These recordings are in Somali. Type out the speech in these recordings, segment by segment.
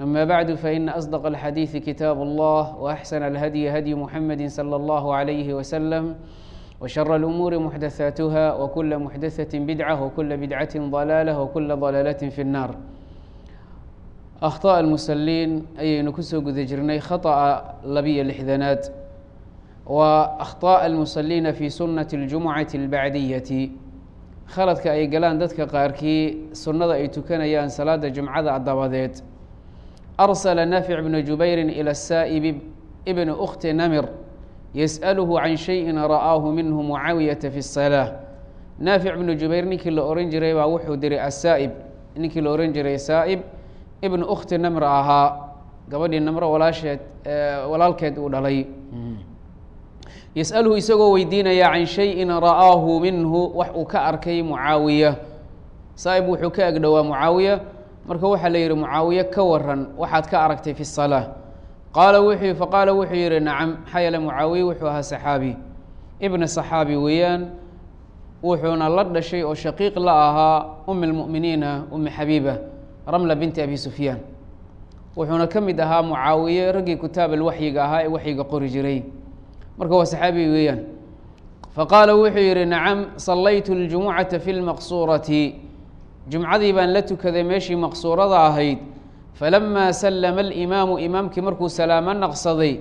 أما بعد فإن أصدق الحديث كتاب الله وأحسن الهدي هدي محمد صلى الله عليه وسلم وشر الأمور محدثاتها وكل محدثة بدعة وكل بدعة ضلالة وكل ضلالة في النار أخطاء المسلين ayaynu kusoo guda jirnay khaطأa labiyo lixdanaad wa أkhطاء الmusaliina fi sunaة الجumucaةi الbacdiyati khaladka ay galaan dadka qaarkii sunnada ay tukanayaan salaada jumcada dabadeed أرسل نافع بن جبير إلى السائب bni أخت نمر يسأله عن شيء رآه منه معاوية في الصلاة. نافع بن جبير ninkii la ohan jiray baa wuxuu diray asaa'ib ninkii la ohan jiray saa'ib ibnu khti namr ahaa gabadhii namro walaasheed walaalkeed uu dhalay yas'aluhu isagoo weydiinaya can shayin ra'aahu minhu wax uu ka arkay mucaawiya saa'ib wuxuu ka agdhowaa mucaawiya marka waxaa la yihi mucaawiye ka waran waxaad ka aragtay fi الصalaaة qaala wuxuu faqaala wuxuu yihi nacam maxaa yeele mucaawiye wuxuu ahaa saxaabi ibna صaxaabi weeyaan wuxuuna la dhashay oo shaqiiq la ahaa um اlmu'miniina umi xabiiba ramla binti abi sufyaan wuxuuna ka mid ahaa mucaawiye raggii kutaab alwaxyiga ahaa ee waxyiga qori jiray marka waa saxaabi weeyaan faqaala wuxuu yihi nacam sallaytu اljumucata fi lmaqsuurati jumcadii baan la tukaday meeshii maqsuurada ahayd falamaa sallama alimaamu imaamkii markuu salaamo naqsaday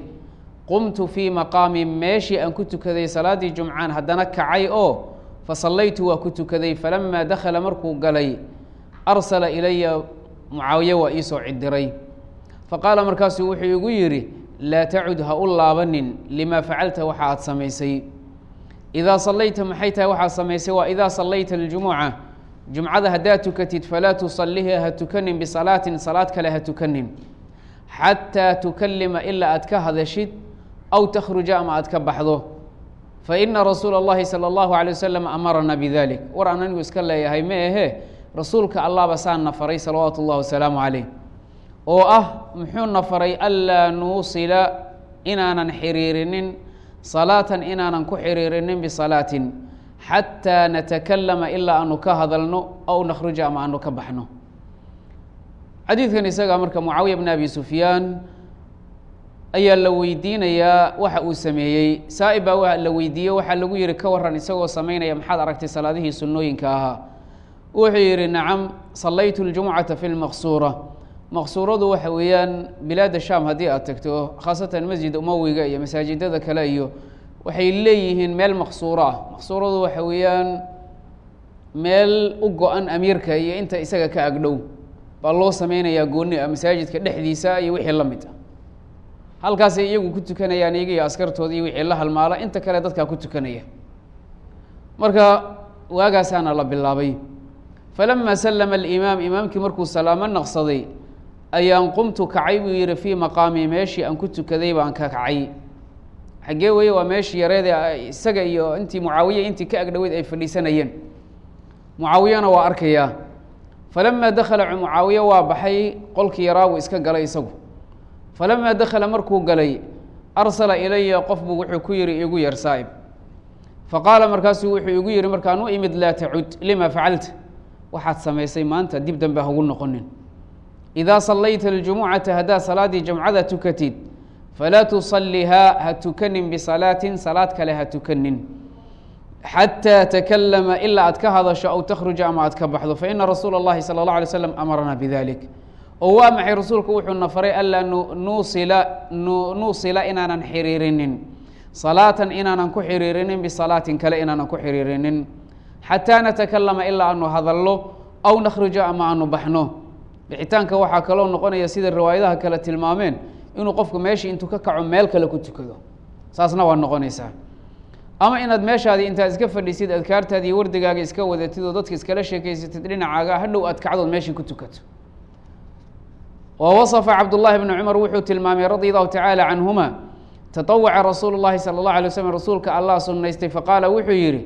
qumtu fii maqaami meeshii aan ku tukaday salaaddii jumcaan haddana kacay oo fasallaytu waa ku tukaday falamaa dakhala markuu galay arsala ilaya mucaawiye waa iisoo cidiray faqaala markaasuu wuxuu igu yidhi laa tacud ha u laabanin limaa facalta waxa aad samaysay. Idaa sallayta maxay tahay waxaad samaysay? Waa idaa sallayta aljumuca jumcada haddaad tukatid falaa tusaliha ha tukanin bisalaatin salaad kale ha tukanin xataa tukalima ilaa aad ka hadashid aw takhruja ama aad ka baxdo faina rasuula اllahi salى اllahu alay wasalam amarana bidalik war aan anigu iska leeyahay ma ahe rasuulka allahba saa na faray salawaatu اllahi wasalaamu calayh oo ah muxuu na faray anlaa nuusila inaanan xiriirinin salaatan inaanan ku xiriirinin bisalaatin xataa natakalama ilaa aanu ka hadalno aw nakhruja ama aanu ka baxno xadiidkan isaga marka mucaawiya bn abi sufyaan ayaa la weydiinayaa waxa uu sameeyey saa'ib baa wa la weydiiyey waxaa lagu yihi ka waran isagoo samaynaya maxaad aragtay salaadihii sunnooyinka ahaa wuxuu yihi nacam sallaytu اljumucata fi lmaqsuura maqsuuradu waxa weeyaan bilaada sham haddii aad tagto khaasatan masjid umawiga iyo masaajidada kale iyo waxay leeyihiin meel maqsuuro ah. Maqsuuradu waxa weeyaan meel u go-an amiirka iyo inta isaga ka agdhow baa loo sameynayaa gooni ah masaajidka dhexdiisa iyo wixii la mid ah. Halkaasay iyagu ku tukanayaan iyaga iyo askartooda iyo wixii la halmaala inta kale dadkaa ku tukanaya. Marka waagaasaana la bilaabay. Falama salama alimaam imaamkii markuu salaamo naqsaday ayaan qumtu kacay? buu yihi fii maqaami meeshii aan ku tukaday baan ka kacay xaggee weye waa meeshii yareede isaga iyo intii mucaawiya intii ka agdhoweyd ay fadhiisanayeen. Mucaawiyana waa arkayaa. Falamaa dakhala mucaawiya waa baxay qolkii yaraabu iska galay isagu. Falamaa dakhala markuu galay arsala ilaya qof buu wuxuu ku yihi igu yar saa'ib. Faqaala markaasuu wuxuu igu yihi markaan u imid laa tacud lima facalta? Waxaad samaysay maanta dib dambe hagu noqonin. Idaa sallayta aljumucata haddaad salaaddii jamcada tukatid falaa tusalihaa ha tukanin bisalaatin salaad kale ha tukanin xataa takalama ilaa aad ka hadasho aw takhruja ama aad ka baxdo faina rasuula اllahi salى اlه alay slam amarana bidalik oo waa maxay rasuulku wuxuu na faray anlaa nuusila nuusila inaanan xiriirinin salaatan inaanan ku xiriirinin bisalaatin kale inaanan ku xiriirinin xataa natakalama ilaa aanu hadallo aw nakhruja ama aanu baxno bixitaanka waxaa kaloo noqonaya sida riwaayadaha kale tilmaameen inuu qofku meeshii intuu ka kaco meel kale ku tukado saasna waa noqonaysaa ama inaad meeshaadii intaad iska fadhiisid adkaartaadi iyo wardigaaga iska wadatid oo dadka iskala sheekeysatid dhinacaaga hadhow aad kacdood meeshii ku tukato wa waصfa cabdullahi bni cumar wuxuu tilmaamay radi allahu tacaala canhuma taطawaca rasuulu llahi salى اllah alay slm rasuulka allah sunaystay faqaala wuxuu yihi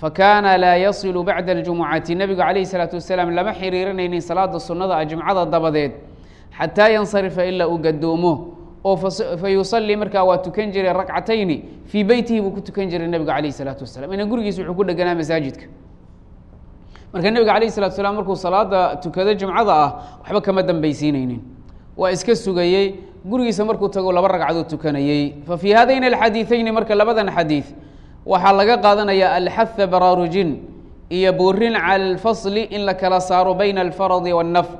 fakaana laa yasilu bacda اljumucati nebigu calayhi salaatu wasalaam lama xiriirinaynin salaada sunnada a jumcada dabadeed xataa yansarifa ilaa uu gadoomo. oo fa yusalii markaa waa tukan jiray rakcatayni fii beytihi buu ku tukan jiray nebigu calayh salaatu wasalam ina gurigiisa wuxuu ku dheganaa masaajidka. marka nebiga calayh salatu salaam markuu salaada tukado jumcada ah waxba kama dambeysiineynin waa iska sugayey gurigiisa markuu tago laba ragcadood tukanayey. fa fii hadayn alxadiiثeyni marka labadan xadiid waxaa laga qaadanaya alxaha baraarujin iyo boorin cala alfasli in la kala saaro bayna alfaradi waاnnafl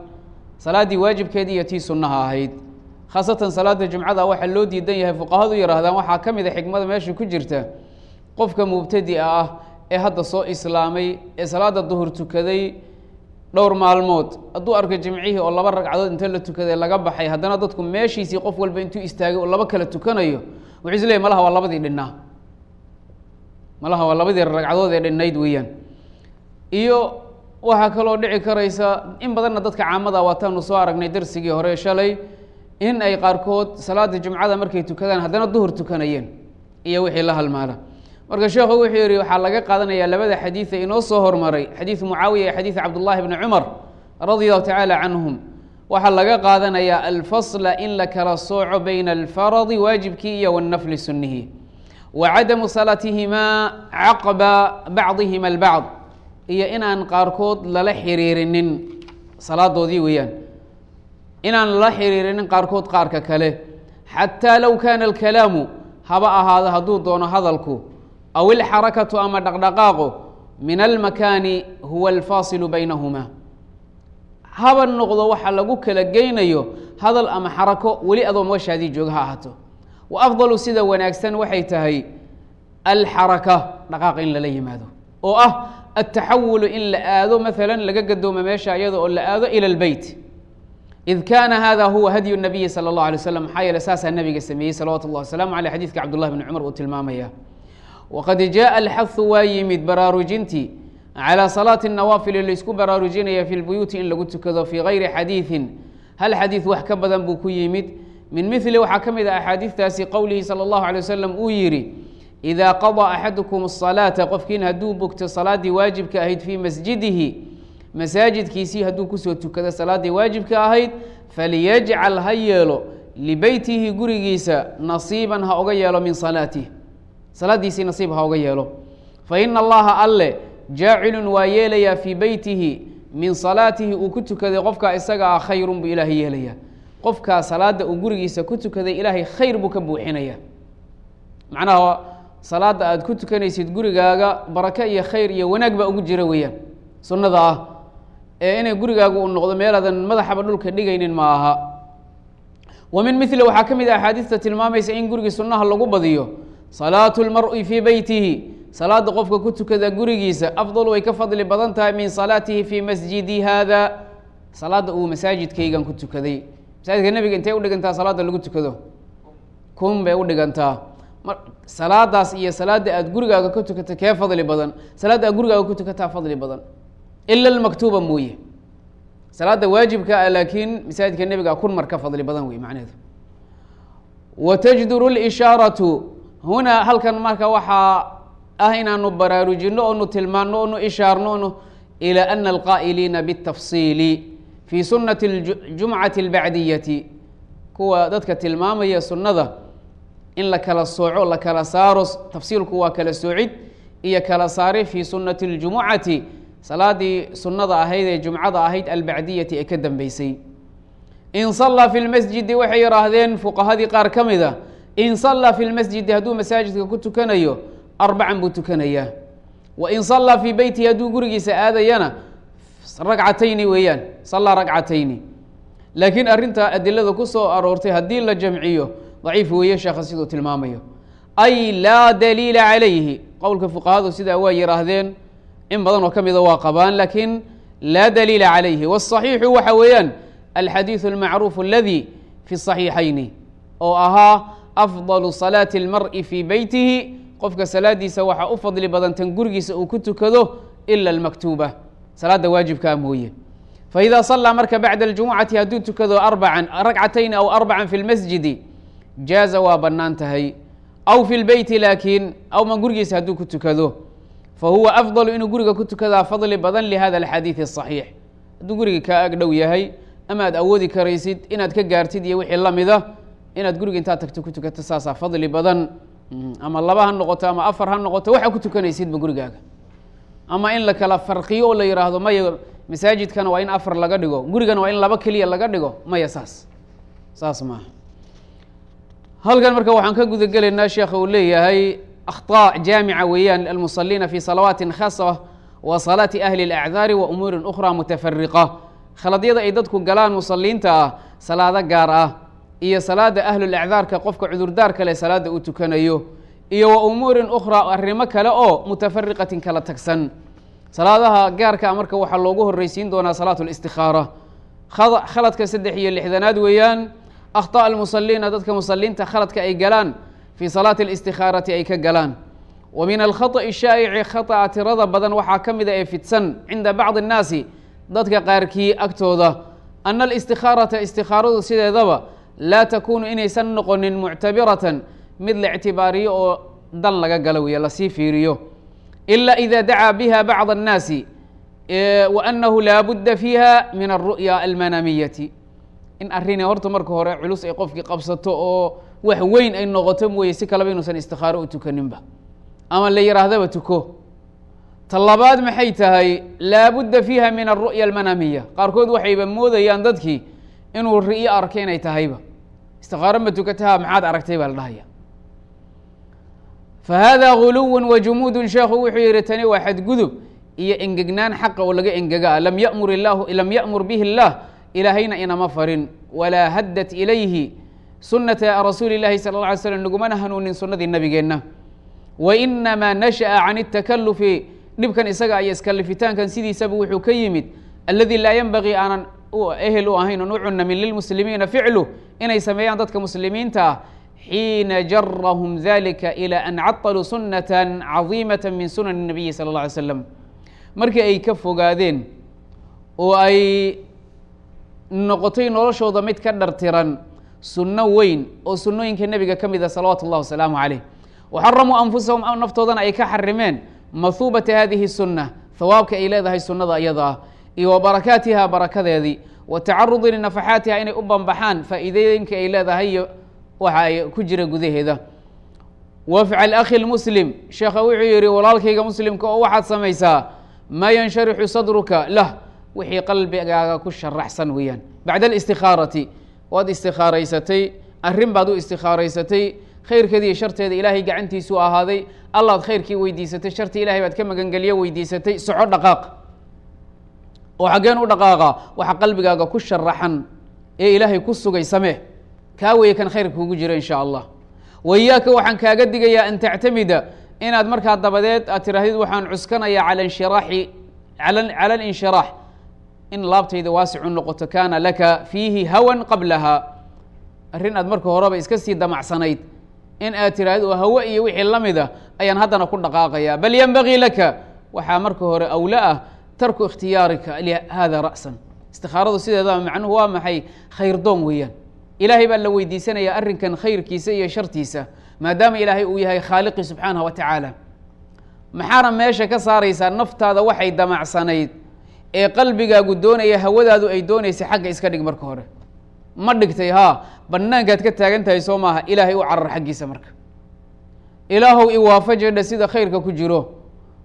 salaaddii waajibkeedii iyo tii sunnaha ahayd. Khaasatan salaada jumcada waxaa loo diidan yahay fuqahadu yihaahdaan waxaa ka mid a xikmada meesha ku jirta qofka mubtadi'a ah ee hadda soo islaamay ee salaada duhur tukaday dhowr maalmood. Hadduu arko jimcihii oo laba ragcadood inta la tukaday laga baxay haddana dadku meeshiisii qof walba intuu istaagay oo laba kala tukanayo wuxuu is malaha waa labadii dhinnaa malaha waa labadii ragcadood ee dhinnayd weeyaan. Iyo waxaa kaloo dhici karaysa in badanna dadka caamada waataanu soo aragnay darsigii hore shalay in ay qaarkood salaada jumcada markay tukadaan haddana duhur tukanayeen iyo wixii la halmaala marka sheekhu wuxuu yihi waxaa laga qaadanaya labada xadiida inoo soo hormaray xadiidu mucaawiya iyo xadiid cabdullahi bni cumar radi allahu tacaala canhum. Waxaa laga qaadanayaa alfasla in la kala sooco bayna alfaradi waajibkii iyo wanafli sunnihi. Wa cadamu salaatihimaa caqba bacdihima albacd iyo inaan qaarkood lala xiriirinin salaadoodii weeyaan. Inaan lala xiriirinin qaarkood qaarka kale. Xataa low kaana alkalaamu haba ahaado hadduu doono hadalku aw ilxarakatu ama dhaqdhaqaaqu min almakaani huwa alfaasilu baynahuma. Haba noqdo waxa lagu kala geynayo hadal ama xarako weli adoo meeshaadii jooga ha ahaato. Wa afdalu sida wanaagsan waxay tahay alxaraka dhaqaaq in lala yimaado oo ah altaxawulu in la aado maala laga gadoomo meesha iyada oo la aado ila lbeyt id kaana hada huwa hadyu nabiyi sala اllah alay slam maxaa yeele saasaa nabiga sameeyey salawatu اllah wasalaamu aleyh xadidka cabdullahi bni cumar uu tilmaamaya waqad jaءa alxahu waa yimid baraarujintii calى salaati الnawaafili laysku baraarujinaya fi lbuyuuti in lagu tukado fii gayri xadiiثin hal xadiid wax ka badan buu ku yimid min mili waxaa ka mid ah axaadiistaasi qowlihi salى اllahu alay wasalam uu yihi إida qaضى axadukum الصalaaةa qofkiin hadduu bogto salaaddii waajibka ahayd fii masjidihi masaajidkiisii hadduu kusoo tukado salaaddii waajibka ahayd falyajcal ha yeelo libeytihi gurigiisa nasiiban ha oga yeelo min salaatih salaaddiisii nasiib ha oga yeelo faina allaha alle jaacilun waa yeelayaa fii beytihi min salaatihi uu ku tukaday qofkaa isaga ah khayrun buu ilaahay yeelayaa qofkaa salaada uu gurigiisa ku tukaday ilaahay khayr buu ka buuxinaya macnaha salaada aada ku tukanaysid gurigaaga barako iyo khayr iyo wanaag baa ugu jira weeyaan. Sunnada ah ee inay gurigaaga uu noqdo meelaadan madaxaba dhulka dhigaynin ma aha. Wa min mili waxaa ka mid ah axaadiista tilmaamaysa in gurigii sunnaha lagu badiyo. Salaatu lmari fii beytihi salaada qofka ku tukada gurigiisa afdal way ka fadli badan tahay min salaatihi fii masjidi haada. Salaada uu masaajidkaygan ku tukaday. Masaajidka nebiga intay udhigantaa salaada lagu tukado? Kun bay udhigantaa salaadaas iyo salaada aada gurigaaga ku tukata kee fadli badan salaadda aad gurigaaga ku tukataa fadli badan ila almaktuuba mooye salaada waajibka ah laakiin masaajidka nebiga kun mar ka fadli badan wey macneheedu wa tajduru lishaaratu hunaa halkan marka waxaa ah inaanu baraarujino onu tilmaano onu ishaarno onu ilى ana alqaa'iliina bالtafsiili fii sunati jumcati اlbacdiyati kuwa dadka tilmaamaya sunnada in la kala sooco la kala saaro tafsiilku waa kala soocid iyo kala saare fii sunati اljumucati salaadii sunnada ahayd ee jumcada ahayd albacdiyati ee ka dambeysay. In sallaa fi lmasjidi waxay yihaahdeen fuqahadii qaar ka mid a in sallaa fi lmasjidi hadduu masaajidka ku tukanayo arbacan buu tukanayaa wa in sallaa fii beyti hadduu gurigiisa aadayana ragcatayni weeyaan sallaa ragcatayni. Laakiin arrintaa adilada ku soo aroortay haddii la jamciyo daciif weeye sheekha siduu tilmaamayo ay laa daliila calayhi qowlka fuqahadu sidaa waa yihaahdeen in badan oo ka mida waa qabaan lakiin laa daliila calayhi wالصaxiixu waxa weeyaan alxadiiثu اlmacruuf aladi fi الصaxiixayni oo ahaa afضal salaati اlmar'i fii beytihi qofka salaadiisa waxaa u fadli badan tan gurigiisa uu ku tukado ila اlmaktuuba salaada waajibkaa mooye faإida salaa marka bacda اljumucati hadduu tukado arbacan ragcatayn aw arbacan fi اlmasjidi jaaza waa bannaan tahay aw fi lbeyti laakiin ama gurigiisa hadduu ku tukado fa huwa afdalu inuu guriga ku tukadaa fadli badan lihada alxadiidi asaxiix hadduu guriga kaa ag dhow yahay ama aad awoodi karaysid inaad ka gaartid iyo wixii lamida inaad guriga intaad tagto ku tukato saasaa fadli badan ama laba ha noqoto ama afar ha noqoto waxaa ku tukanaysidba gurigaaga ama in la kala farqiyo oo la yihaahdo maya masaajidkana waa in afar laga dhigo gurigana waa in laba keliya laga dhigo maya saas saas maaha halkan marka waxaan ka guda gelaynaa sheekha uu leeyahay akhطاء jaamica weeyaan almusaliina fi salawaati khasa wa salaati ahli اlacdaari wa umuuri ukra mutafariqa khaladyada ay dadku galaan musaliinta ah salaado gaar ah iyo salaada ahlulacdaarka qofka cudurdaar kale salaada uu tukanayo iyo wa umuurin ukhraa arrimo kale oo mutafariqatin kala tagsan salaadaha gaarka a marka waxaa loogu horreysiin doonaa salaat اlistikaara khaladka saddex iyo lixdanaad weeyaan akhطaء almusaliina dadka musaliinta khaladka ay galaan fii salaati اlistikaarati ay ka galaan wa min alkhaطأi shaa'ici khaطأa tirada badan waxaa ka mida ee fidsan cinda bacضi الnaasi dadka qaarkii agtooda ana alistikaarata istikaaradu sideedaba laa takunu inaysan noqonin muctabiratan mid la ictibaariyo oo dan laga galo weeye lasii fiiriyo ila ida dacaa biha bacd الnaasi wa anahu laa budda fiiha min alru'ya almanamiyati in arrinii horta marka hore culus ay qofkii qabsato oo wax weyn ay noqoto mooye si kaleba inuusan istikaaro u tukaninba. Ama la yihaahdaba tuko. Ta labaad maxay tahay? Laabudda fiiha min alru'ya almanamiya qaarkood waxayba moodayaan dadkii inuu ri'yo arka inay tahayba. Istikaaro ma tukataha maxaad aragtay baa la dhahaya. Fa hada guluw wa jumuudun sheekhu wuxuu yihi tani waa xadgudub iyo engegnaan xaqa oo laga engega lam yamur ilahu lam ya'mur bihi اllah ilaahayna inama farin walaa haddat ilayhi sunata rasuuli اlahi sala اla alay slm nagumana hanuunin sunadii nabigeenna wa inamaa nashaأa can الtakalufi dhibkan isaga iyo iskalifitaankan sidiisaba wuxuu ka yimid aladi laa yenbagii aanan ehel u ahayn on u cunamin lilmuslimiina ficlu inay sameeyaan dadka muslimiinta ah xiina jarahum dalika ilى an caطaluu sunata cadiimata min sunan الnabiyi salى اla alay slam markii ay ka fogaadeen oo ay noqotay noloshooda mid ka dhartiran sunno weyn oo sunnooyinka nebiga ka mid ah a salawatu اllah wasalaamu calayh. Waxaramuu anfusahum naftoodana ay ka xarimeen mahuubata hadihi sunna hawaabka ay leedahay sunnada iyada ah iyo wa barakaatiha barakadeedii wa tacarudi linafaxaatiha inay u banbaxaan faa'iidooyinka ay leedahay iyo waxa ay ku jira gudaheeda. Wafcal akhi lmuslim sheekha wuxuu yihi walaalkayga muslimka oo waxaad samaysaa maa yansharaxu sadruka lah wixii qalbigaaga ku sharaxsan weeyaan. Bacda alistikaarati waad istikaaraysatay arrin baad u istikaaraysatay khayrkeeda iyo sharteeda ilaahay gacantiisuu ahaaday allaad khayrkii weydiisatay sharti ilahay baad ka magangelyo weydiisatay soco dhaqaaq. Oo xaggeen u dhaqaaqa waxa qalbigaaga ku sharaxan ee ilaahay ku sugay samee. Kaa weeye kan khayrka kugu jiro in sha allah wayaaka waxaan kaaga digayaa an tactamida inaad markaa dabadeed aad tirahdid waxaan cuskanayaa cala inshiraaxi cala alinshiraax in laabtayda waasicu noqoto kaana laka fiihi hawan qablaha. Arrin aad marka horeba iska sii damacsanayd. In aad tirahdid oo hawe iyo wixii la mid a ayaan haddana ku dhaqaaqaya bal yenbagii laka waxaa marka hore awla ah tarku ikhtiyaarika lihada ra'san. Istikaaradu sideedaba macnuhu waa maxay? Khayr doon weeyaan. Ilaahay baa la weydiisanaya arrinkan khayrkiisa iyo shartiisa maadaama ilaahay uu yahay khaaliqi subxaanah wa tacaala maxaana meesha ka saaraysaa naftaada waxay damacsanayd ee qalbigaagu doonaya hawadaadu ay doonaysa xagga iska dhig marka hore. Ma dhigtay haa banaankaad ka taagan tahay soo maaha ilaahay u carar xaggiisa marka. Ilaahow iwaafajidha sida khayrka ku jiro.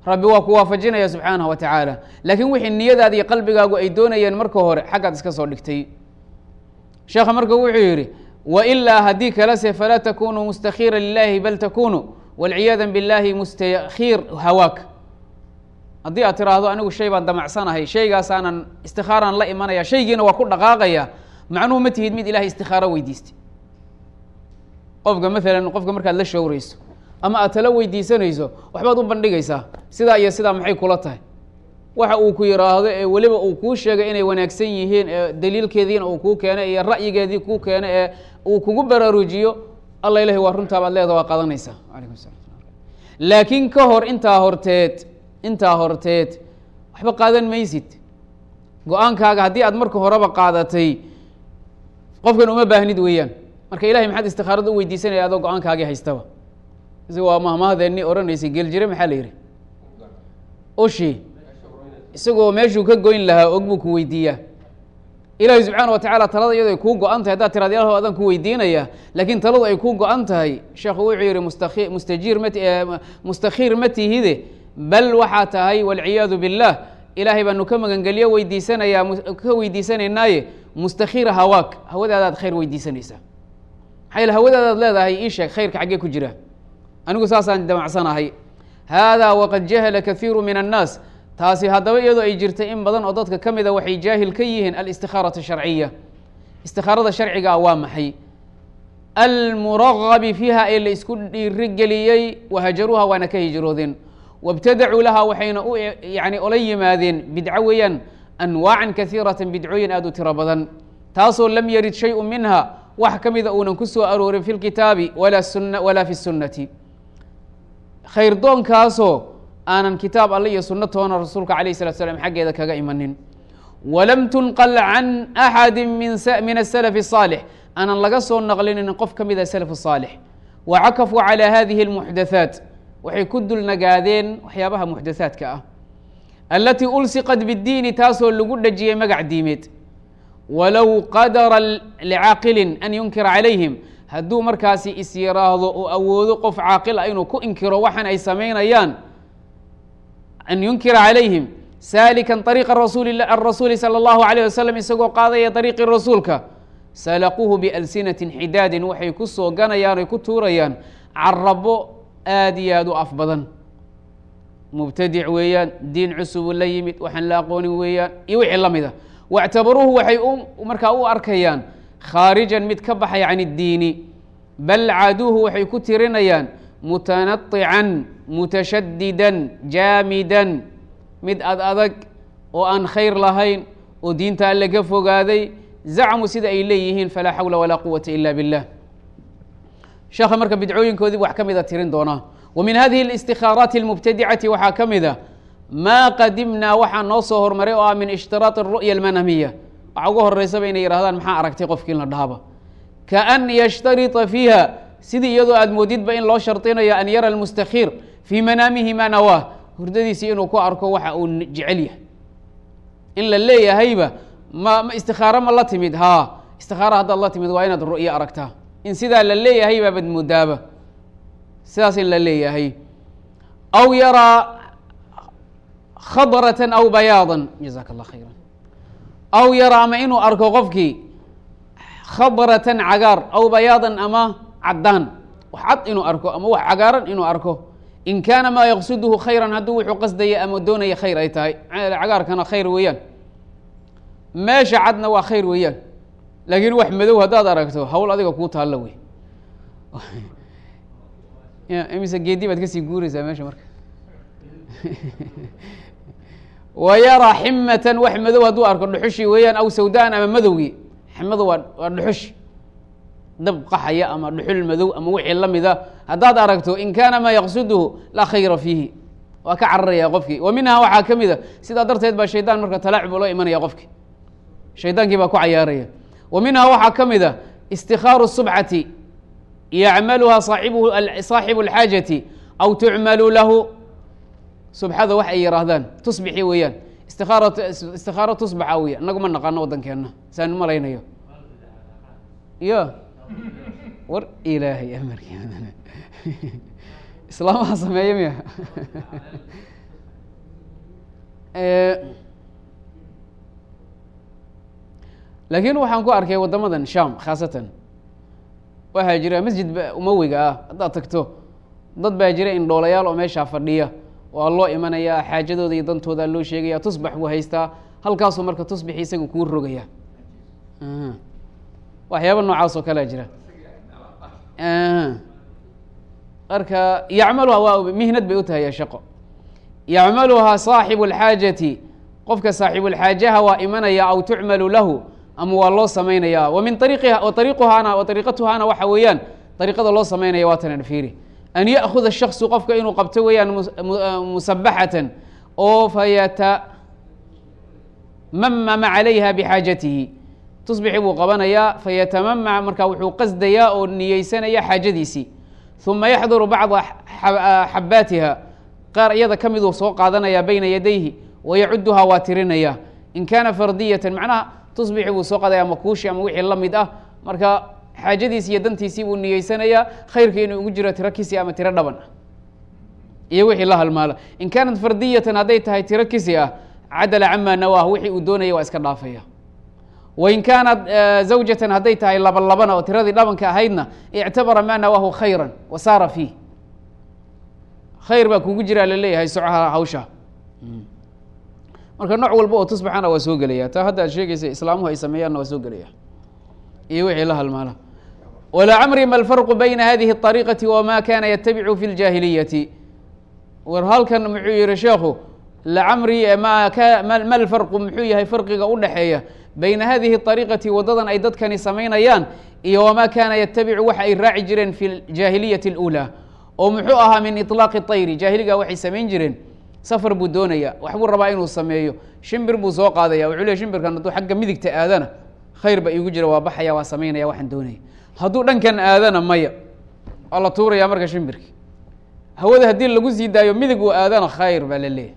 Rabbi waa ku waafajinaya subxaanah wa tacaala. Laakiin wixii niyadaada iyo qalbigaagu ay doonayeen marka hore xaggaad iska soo dhigtay. Sheekha marka wuxuu yidhi wailaa haddii kalese falaa takunuu mustakhiira lilahi bal takunu walciyaada biاllahi mustakhiir hawaak haddii aad tiraahdo anigu shay baan damacsanahay shaygaasaanan istikhaaraan la imanaya shaygiina waa ku dhaqaaqaya. Macnuhu ma tihid mid ilahay istikaaro weydiistay. Qofka maalan qofka markaad la showrayso ama aad tala weydiisanayso waxbaad u bandhigaysaa sidaa iyo sidaa maxay kula tahay? Waxa uu ku yidhaahdo ee weliba uu kuu sheegay inay wanaagsan yihiin ee daliilkeediina uu kuu keenay iyo ra'yigeedii kuu keenay ee uu kugu baraarujiyo alla ilahi waa runtaa baad leeda waa qadanaysaa. Alaykum salam laakiin ka hor intaa horteed intaa horteed waxba qaadan maysid. Go'aankaaga haddii aad marka horeba qaadatay qofkan uma baahnid weeyaan. Marka ilahay maxaad istikaarada u weydiisanaya adoo go'aankaagii haystaba? Isaga waa mahmahdeeni odhanaysay geeljire maxaa la yihi oshi. Isagoo meeshuu ka goyn lahaa og buu ku weydiiyaa. Ilaahay subxaana wa tacaala talada iyado ay kuu go-an tahay haddaad tirad yalho adaan ku weydiinaya laakiin taladu ay kuu go-an tahay sheekhu wuxuu yihi mustai mustajiir mat mustakhiir ma tihide bal waxaa tahay walciyaadu billah ilaahay baanu ka magangeliyo weydiisanayaa ka weydiisanaynaaye mustakhiira hawaak. Hawadaadaad khayr weydiisanaysaa. Maxaa yele hawadaadaad leedahay ii sheeg khayrka xaggee ku jira. Anigu saasaan damacsanahay. Haadaa waqad jahala kahiiru min annaas. Taasi haddaba iyadoo ay jirtay in badan oo dadka ka mida waxay jaahil ka yihiin alistikhaarat sharciya istikhaarada sharciga ah waa maxay? Almuragabi fiiha ee la isku dhiirigeliyey wahajaruuha waana ka hijroodeen wاbtadacuu laha waxayna u yani ola yimaadeen bidco weeyaan anwaacan kahiirata bidcooyin aad u tiro badan taasoo lam yarid shayu minha wax ka mida uunan ku soo aroorin fi lkitaabi walaa suna walaa fi sunnati khayr doonkaasoo aanan kitaab alle iyo sunno toona rasuulka alayh الslat slam xaggeeda kaga imanin walam tunqal can axadi min min asalaf الصaalix aanan laga soo naqlinin qof ka mida salaf الصaalix wacakafuu calى hadihi اlmuxdathaat waxay ku dulnagaadeen waxyaabaha muxdathaadka ah alatii ulsiqat biddiini taasoo lagu dhajiyey magac diimeed. Walow qadara licaaqilin an yunkira calayhim hadduu markaasi is yiraahdo uu awoodo qof caaqil ah inuu ku inkiro waxaan ay samaynayaan an yunkira calayhim saalikan ariiqa rasuuli arasuuli salى اllahu alayh wasalam isagoo qaadaya ariiqii rasuulka salaquuhu bialsinatin xidaadin waxay ku soo ganayaan oy ku tuurayaan carabo aad iyo aad u af badan. Mubtadic weeyaan diin cusubuu la yimid waxaan la aqoonin weeyaan iyo wixii la mida ah. wactabaruuhu waxay markaa u arkayaan khaarijan mid ka baxay can iddiini bal caduuhu waxay ku tirinayaan mutanaican mutashadidan jaamidan mid ad adag oo aan khayr lahayn oo diinta alle ka fogaaday zacmu sida ay leeyihiin falaa xawla walaa quwata ila billah sheekha marka bidcooyinkoodii wax ka mida tirin doonaa wa min hadihi الاstikhaaraati اlmubtadicati waxaa ka mida maa qadimnaa waxaa noo soo hormaray oo ah min ishtiraaط الru'ya اlmanamiya waxaa ugu horeysaba inay yihahdaan maxaa aragtay qofkii in la dhahaba kaan yashtarita fiiha sidii iyadoo aad moodidba in loo shardinayo an yara اlmustakhiir fii manaamihi ma nawaah hurdadiisii inuu ku arko waxa uu jecel yahay in la leeyahayba ma ma istikaaro ma la timid haa istikaara haddaad la timid waa inaad ru'yo aragtaa in sidaa la leeyahay baabad moodaaba sidaas in la leeyahay. Aw yaraa khadratan aw bayaadan. Jazaka allah khayra aw yaraa ama inuu arko qofkii khadratan cagaar aw bayaadan ama caddaan. Wax cad inuu arko ama wax cagaaran inuu arko. In kaana maa yaqsuduhu khayran hadduu wuxuu qasdaya ama doonaya khayr ay tahay. Cagaarkana khayr weeyaan. Meesha cadna waa khayr weeyaan laakiin wax madow haddaad aragto hawl adiga kuu taalla wey. Imise geedi baad ka sii guureysaa meesha marka. Wa ximatan wax madow hadduu arko dhuxushii weeyaan aw sawdaan ama madowgii ximadu waa waa dhuxush. Dab qaxaya ama dhuxul madow ama wixii la mida. Haddaad aragto in kaana maa yaqsuduhu laa khayra fiihi. Waa ka cararaya qofkii. Wa minhaa waxaa ka mida. Sidaa darteed baa shaydaan marka talaacub loo imanaya qofki shaydaankii baa ku cayaaraya wa minhaa waxaa ka mida istikaaru subcati saaxibuhu saaxibu اlxaajati aw tucmalu lahu. Subxada wax ay yihaahdaan tusbixi weeyaan. Istikaara istikaaro tusbaxa weya inagu ma naqaano waddankeenna. Saanu malaynayo ya war ilaahay amarki islaamaha sameeya miya laakiin waxaan ku arkay waddamadan sham khaasatan. Waxaa jira masjid umawiga ah haddaad tagto. Dad baa jira indhoolayaal oo meeshaa fadhiya. Waa loo imanayaa xaajadooda iyo dantooda loo sheegaya tusbax buu haystaa. Halkaasuu marka tusbixi isaga kuu rogaya waxyaaba noocaas oo kalea jira. Marka yacmaluhaa waa mihnad bay u tahay shaqo. Yacmaluhaa saaxibu اlxaajati qofka saaxibulxaajaha waa imanaya aw tucmalu lahu ama waa loo samaynaya wa min ariiqiha wa ariiquhaana wa ariiqatuhaana waxa weeyaan ariiqada loo samaynaya waa tanan fiiri. An ya'khuda shaksu qofka inuu qabto weeyaan musabaxatan oo fayata mamama calayha bixaajatihi. Tusbixi buu qabanayaa fayatamamac marka wuxuu qasdayaa oo niyeysanaya xaajadiisii. Uma yaxduru bacda xabaatiha qaar iyada ka miduu soo qaadanaya bayna yadayhi wayacuduhaa waa tirinaya. In kaana fardiyatan macnaha tusbixi buu soo qaadaya ama kuushi ama wixii la mid ah. Marka xaajadiisi iyo dantiisii buu niyeysanayaa khayrka inuu ugu jiro tiro kisi ama tiro dhaban. Iyo wixii la halmaala in kaanat fardiyatan hadday tahay tiro kisi ah cadala camaa nawaah wixii uu doonaya waa iska dhaafaya. Wain kaanat zawjatan hadday tahay laba labana oo tiradii dhabanka ahaydna ictabara maa nawaahu khayra wa saara fiih khayr baa kugu jiraa la leeyahay socoha hawsha marka nooc walba oo tusbaxana waa soo gelaya taa hadda aad sheegaysa islaamuhu ay sameeyaanna waa soo gelaya iyo wixii la halmaala walacamri ma alfarqu bayna hadihi الطariiqati wma kana yatabicu fi اljaahiliyati war halkan muxuu yihi sheekhu lacamri ma ka ma alfarqu muxuu yahay farqiga u dhexeeya bayna hadihi الطariiqati wadadan ay dadkani samaynayaan iyo wama kana yatabicu waxa ay raaci jireen fi اljaahiliyati اlأulى oo muxuu ahaa min iطlaaqi طayri jaahiliga waxay samayn jireen safar buu doonaya waxbuu rabaa inuu sameeyo. Shimbir buu soo qaadaya wuxuu ley shimbirkan hadduu xagga midigta aadana khayr ba iigu jira waa baxaya waa samaynaya waxaan doonaya. Hadduu dhankan aadana maya waa la tuuraya marka shimbirki. Hawada haddii lagu sii daayo midig uu aadana khayr baa la leeyahay.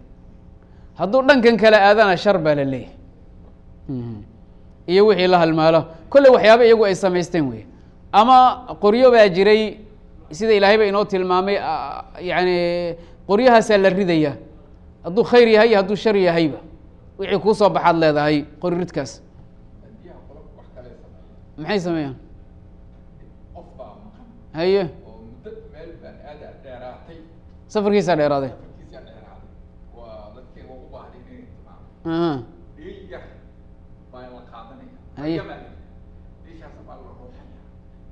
Hadduu dhankan kale aadana shar baa la leeyahay. Iyo wixii la halmaalo. Kolley waxyaaba iyagu ay samaysteen wey ama qoryo baa jiray sida ilaahay ba inoo tilmaamay yani qoryahaasaa la ridaya hadduu khayr yahay iyo hadduu shar yahayba wixii kuu soo baxaad leedahay qori ridkaas. Maxay sameeyaan? Haye. Safarkiisaa dheeraaday. Haye.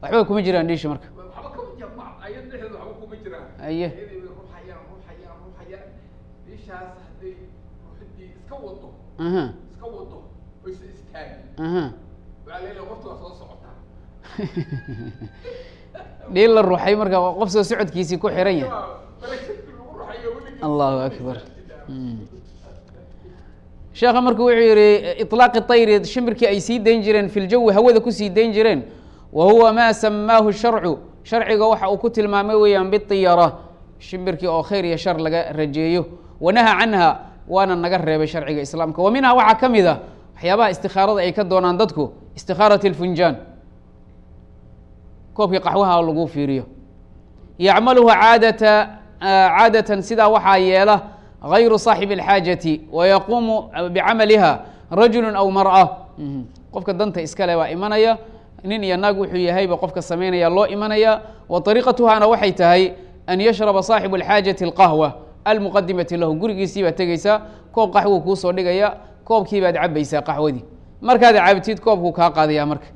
Waxba kuma jiraan dhiishi marka. Haye meeshaas hadday muxidii iska wado iska wado oo isa istaagin waxaa leela qofta waa soo socotaa dhiil la ruxay marka qof soo socodkiisii ku xiran yahay. Allahu akbar. Hmm. sheekha marka wuxuu yihi iطlaaqi tayri shimbirkii ay sii dayn jireen fi ljawi hawada ku sii dayn jireen. Wa huwa maa samaahu sharcu. Sharciga waxa uu ku tilmaamay weeyaan biطiyara shimbirkii oo khayr iyo shar laga rajeeyo wanaha canha waana naga reebay sharciga islaamka wa minha waxaa ka mid a waxyaabaha istikaarada ay ka doonaan dadku istikaarat اlfunjaan koobkii qaxwaha lagu fiiriyo yacmaluhu caadata caadatan sidaa waxaa yeela gayru صaaxibi اlxaajati wayaquumu bicamaliha rajulu aw marأa qofka danta iskale baa imanaya nin iyo naag wuxuu yahayba qofka samaynaya loo imanaya wa طariiqatuhana waxay tahay an yashraba صaaxibu اlxaajati اlqahwa almuqadimati lahu. Gurigiisii baad tegeysaa koob qaxwuu kuusoo dhigaya koobkii baad cabaysaa qaxwadii. Markaad cabtid koobkuu kaa qaadaya marka.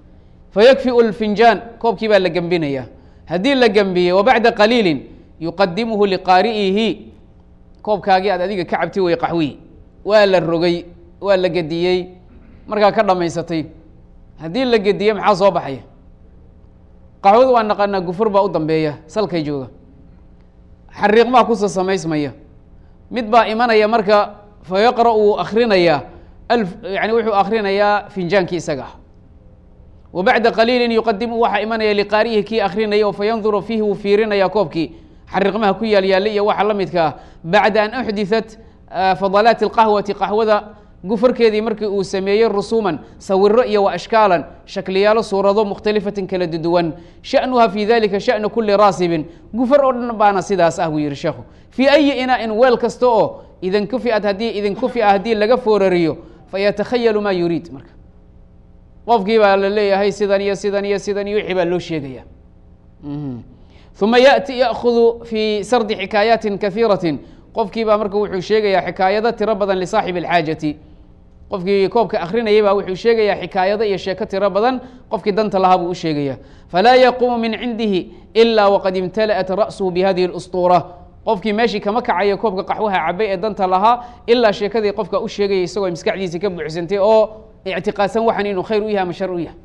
Fayakfiu lfinjaan koobkii baa la gembinaya haddii la gembiyey wabacda qaliilin yuqadimuhu liqaari'ihi. Koobkaagii aad adiga ka cabti wey qaxwihii waa la rogay waa la gediyey markaa ka dhamaysatay. Haddii la gediyey maxaa soo baxaya? Qaxwada waa naqaanaa gufur baa u dambeeya salkay jooga. Xariiqmaa ku soo samaysmaya mid baa imanaya marka fa yaqra uu akrinaya yani wuxuu akrinayaa finjaankii isaga. Ah wa bacda qaliilin yuqadimu waxaa imanaya liqaari'ihi kii akrinaya oo fa yanduru fiihi wuu fiirinaya koobkii. Xariiqmaha ku yaal yaalla iyo waxa la midka ah bacda an uxdiثat fadalaati اlqahwati qaxwada gufarkeedii markii uu sameeyey rusuuman sawiro iyo wa ashkaalan shakliyaalo suurado mukhtalifatin kala duwan. Sha'nuha fi dalika sha'nu kuli raasibin. Gufar oo dhan baana sidaas ah buu yihi sheekhu fii ayi inaa-in weel kasta oo idinkufiad haddii idinkufi a haddii laga foorariyo fayatakhayalu maa yuriid marka. Qofkii baa la leeyahay sidan iyo sidan iyo sidan iyo wixii baa loo sheegaya. Uma yati ya'kudu fi sardi xikaayaatin kahiiratin qofkii baa marka wuxuu sheegayaa xikaayado tiro badan lisaaxibi اlxaajati qofkii koobka akrinayay baa wuxuu sheegayaa xikaayado iyo sheeko tiro badan. Qofkii danta lahaa buu u sheegaya falaa yaquumu min cindihi ila waqad imtala'at ra'suhu bihadihi اlsطuura qofkii meeshii kama kacayo koobka qaxwaha cabay ee danta lahaa ilaa sheekadii qofka u sheegaya isagoo maskaxdiisii ka buuxsantay oo ictiqaadsan waxan inuu khayr u yahay ama shar u yahay.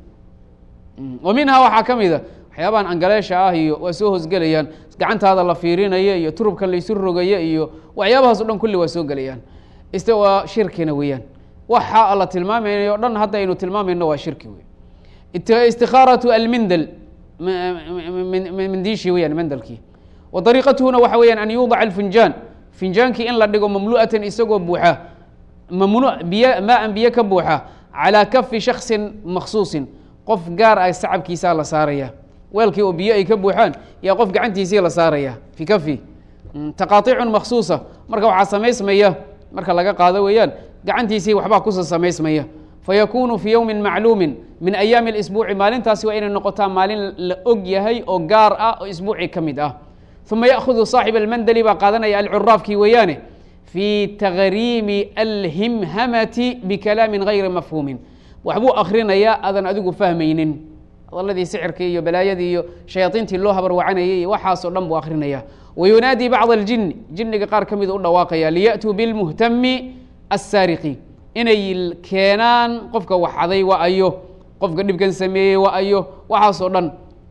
Wa minhaa waxaa ka mida waxyaabahan angaleesha ah iyo waa soo hoosgelayaan gacantaada la fiirinaya iyo turubkan laysu rogaya iyo waxyaabahaas o dhan kulli waa soo gelayaan. Iste waa shirkina weeyaan waxa la tilmaamaynayo o dhan hadda aynu tilmaamayno waa shirki wey istikaaratu almindel mindiishi weyaan mendelkii wa dariiqatuhuna waxa weeyaan an yuudaca alfinjaan. Finjaankii in la dhigo mamlu'atan isagoo buuxa mamnu biyo maa-an biyo ka buuxa calaa kafi shaksin maksuusin qof gaar ah sacabkiisaa la saaraya. Weelkii oo biyo ay ka buuxaan yaa qof gacantiisii la saaraya. Fi kafi taqaaicun maksuusa marka waxaa samaysmaya marka laga qaado weeyaan gacantiisii waxbaa kusa samaysmaya. Fayakunu fii yowmin macluumin min ayaami اlisbuuci maalintaasi waa inay noqotaa maalin la og yahay oo gaar ah oo isbuuci ka mid ah. Uma ya'hudu saaxib almandeli baa qaadanaya alcuraafkii weeyaane fii tagriimi alhimhamati bikalaamin gayri mafhuumin. Waxbuu akrinayaa adan adigu fahmaynin. Hadaladii sixirkii iyo balaayadii iyo shayaaiintii loo habarwacanayay iyo waxaasoo dhan buu akrinaya wayunaadii bacd aljini jinniga qaar ka mida u dhawaaqaya liyaأtuu bilmuhtami assaariqi inay keenaan qofka waxaday wa ayo qofka dhibkan sameeyey wa ayo waxaasoo dhan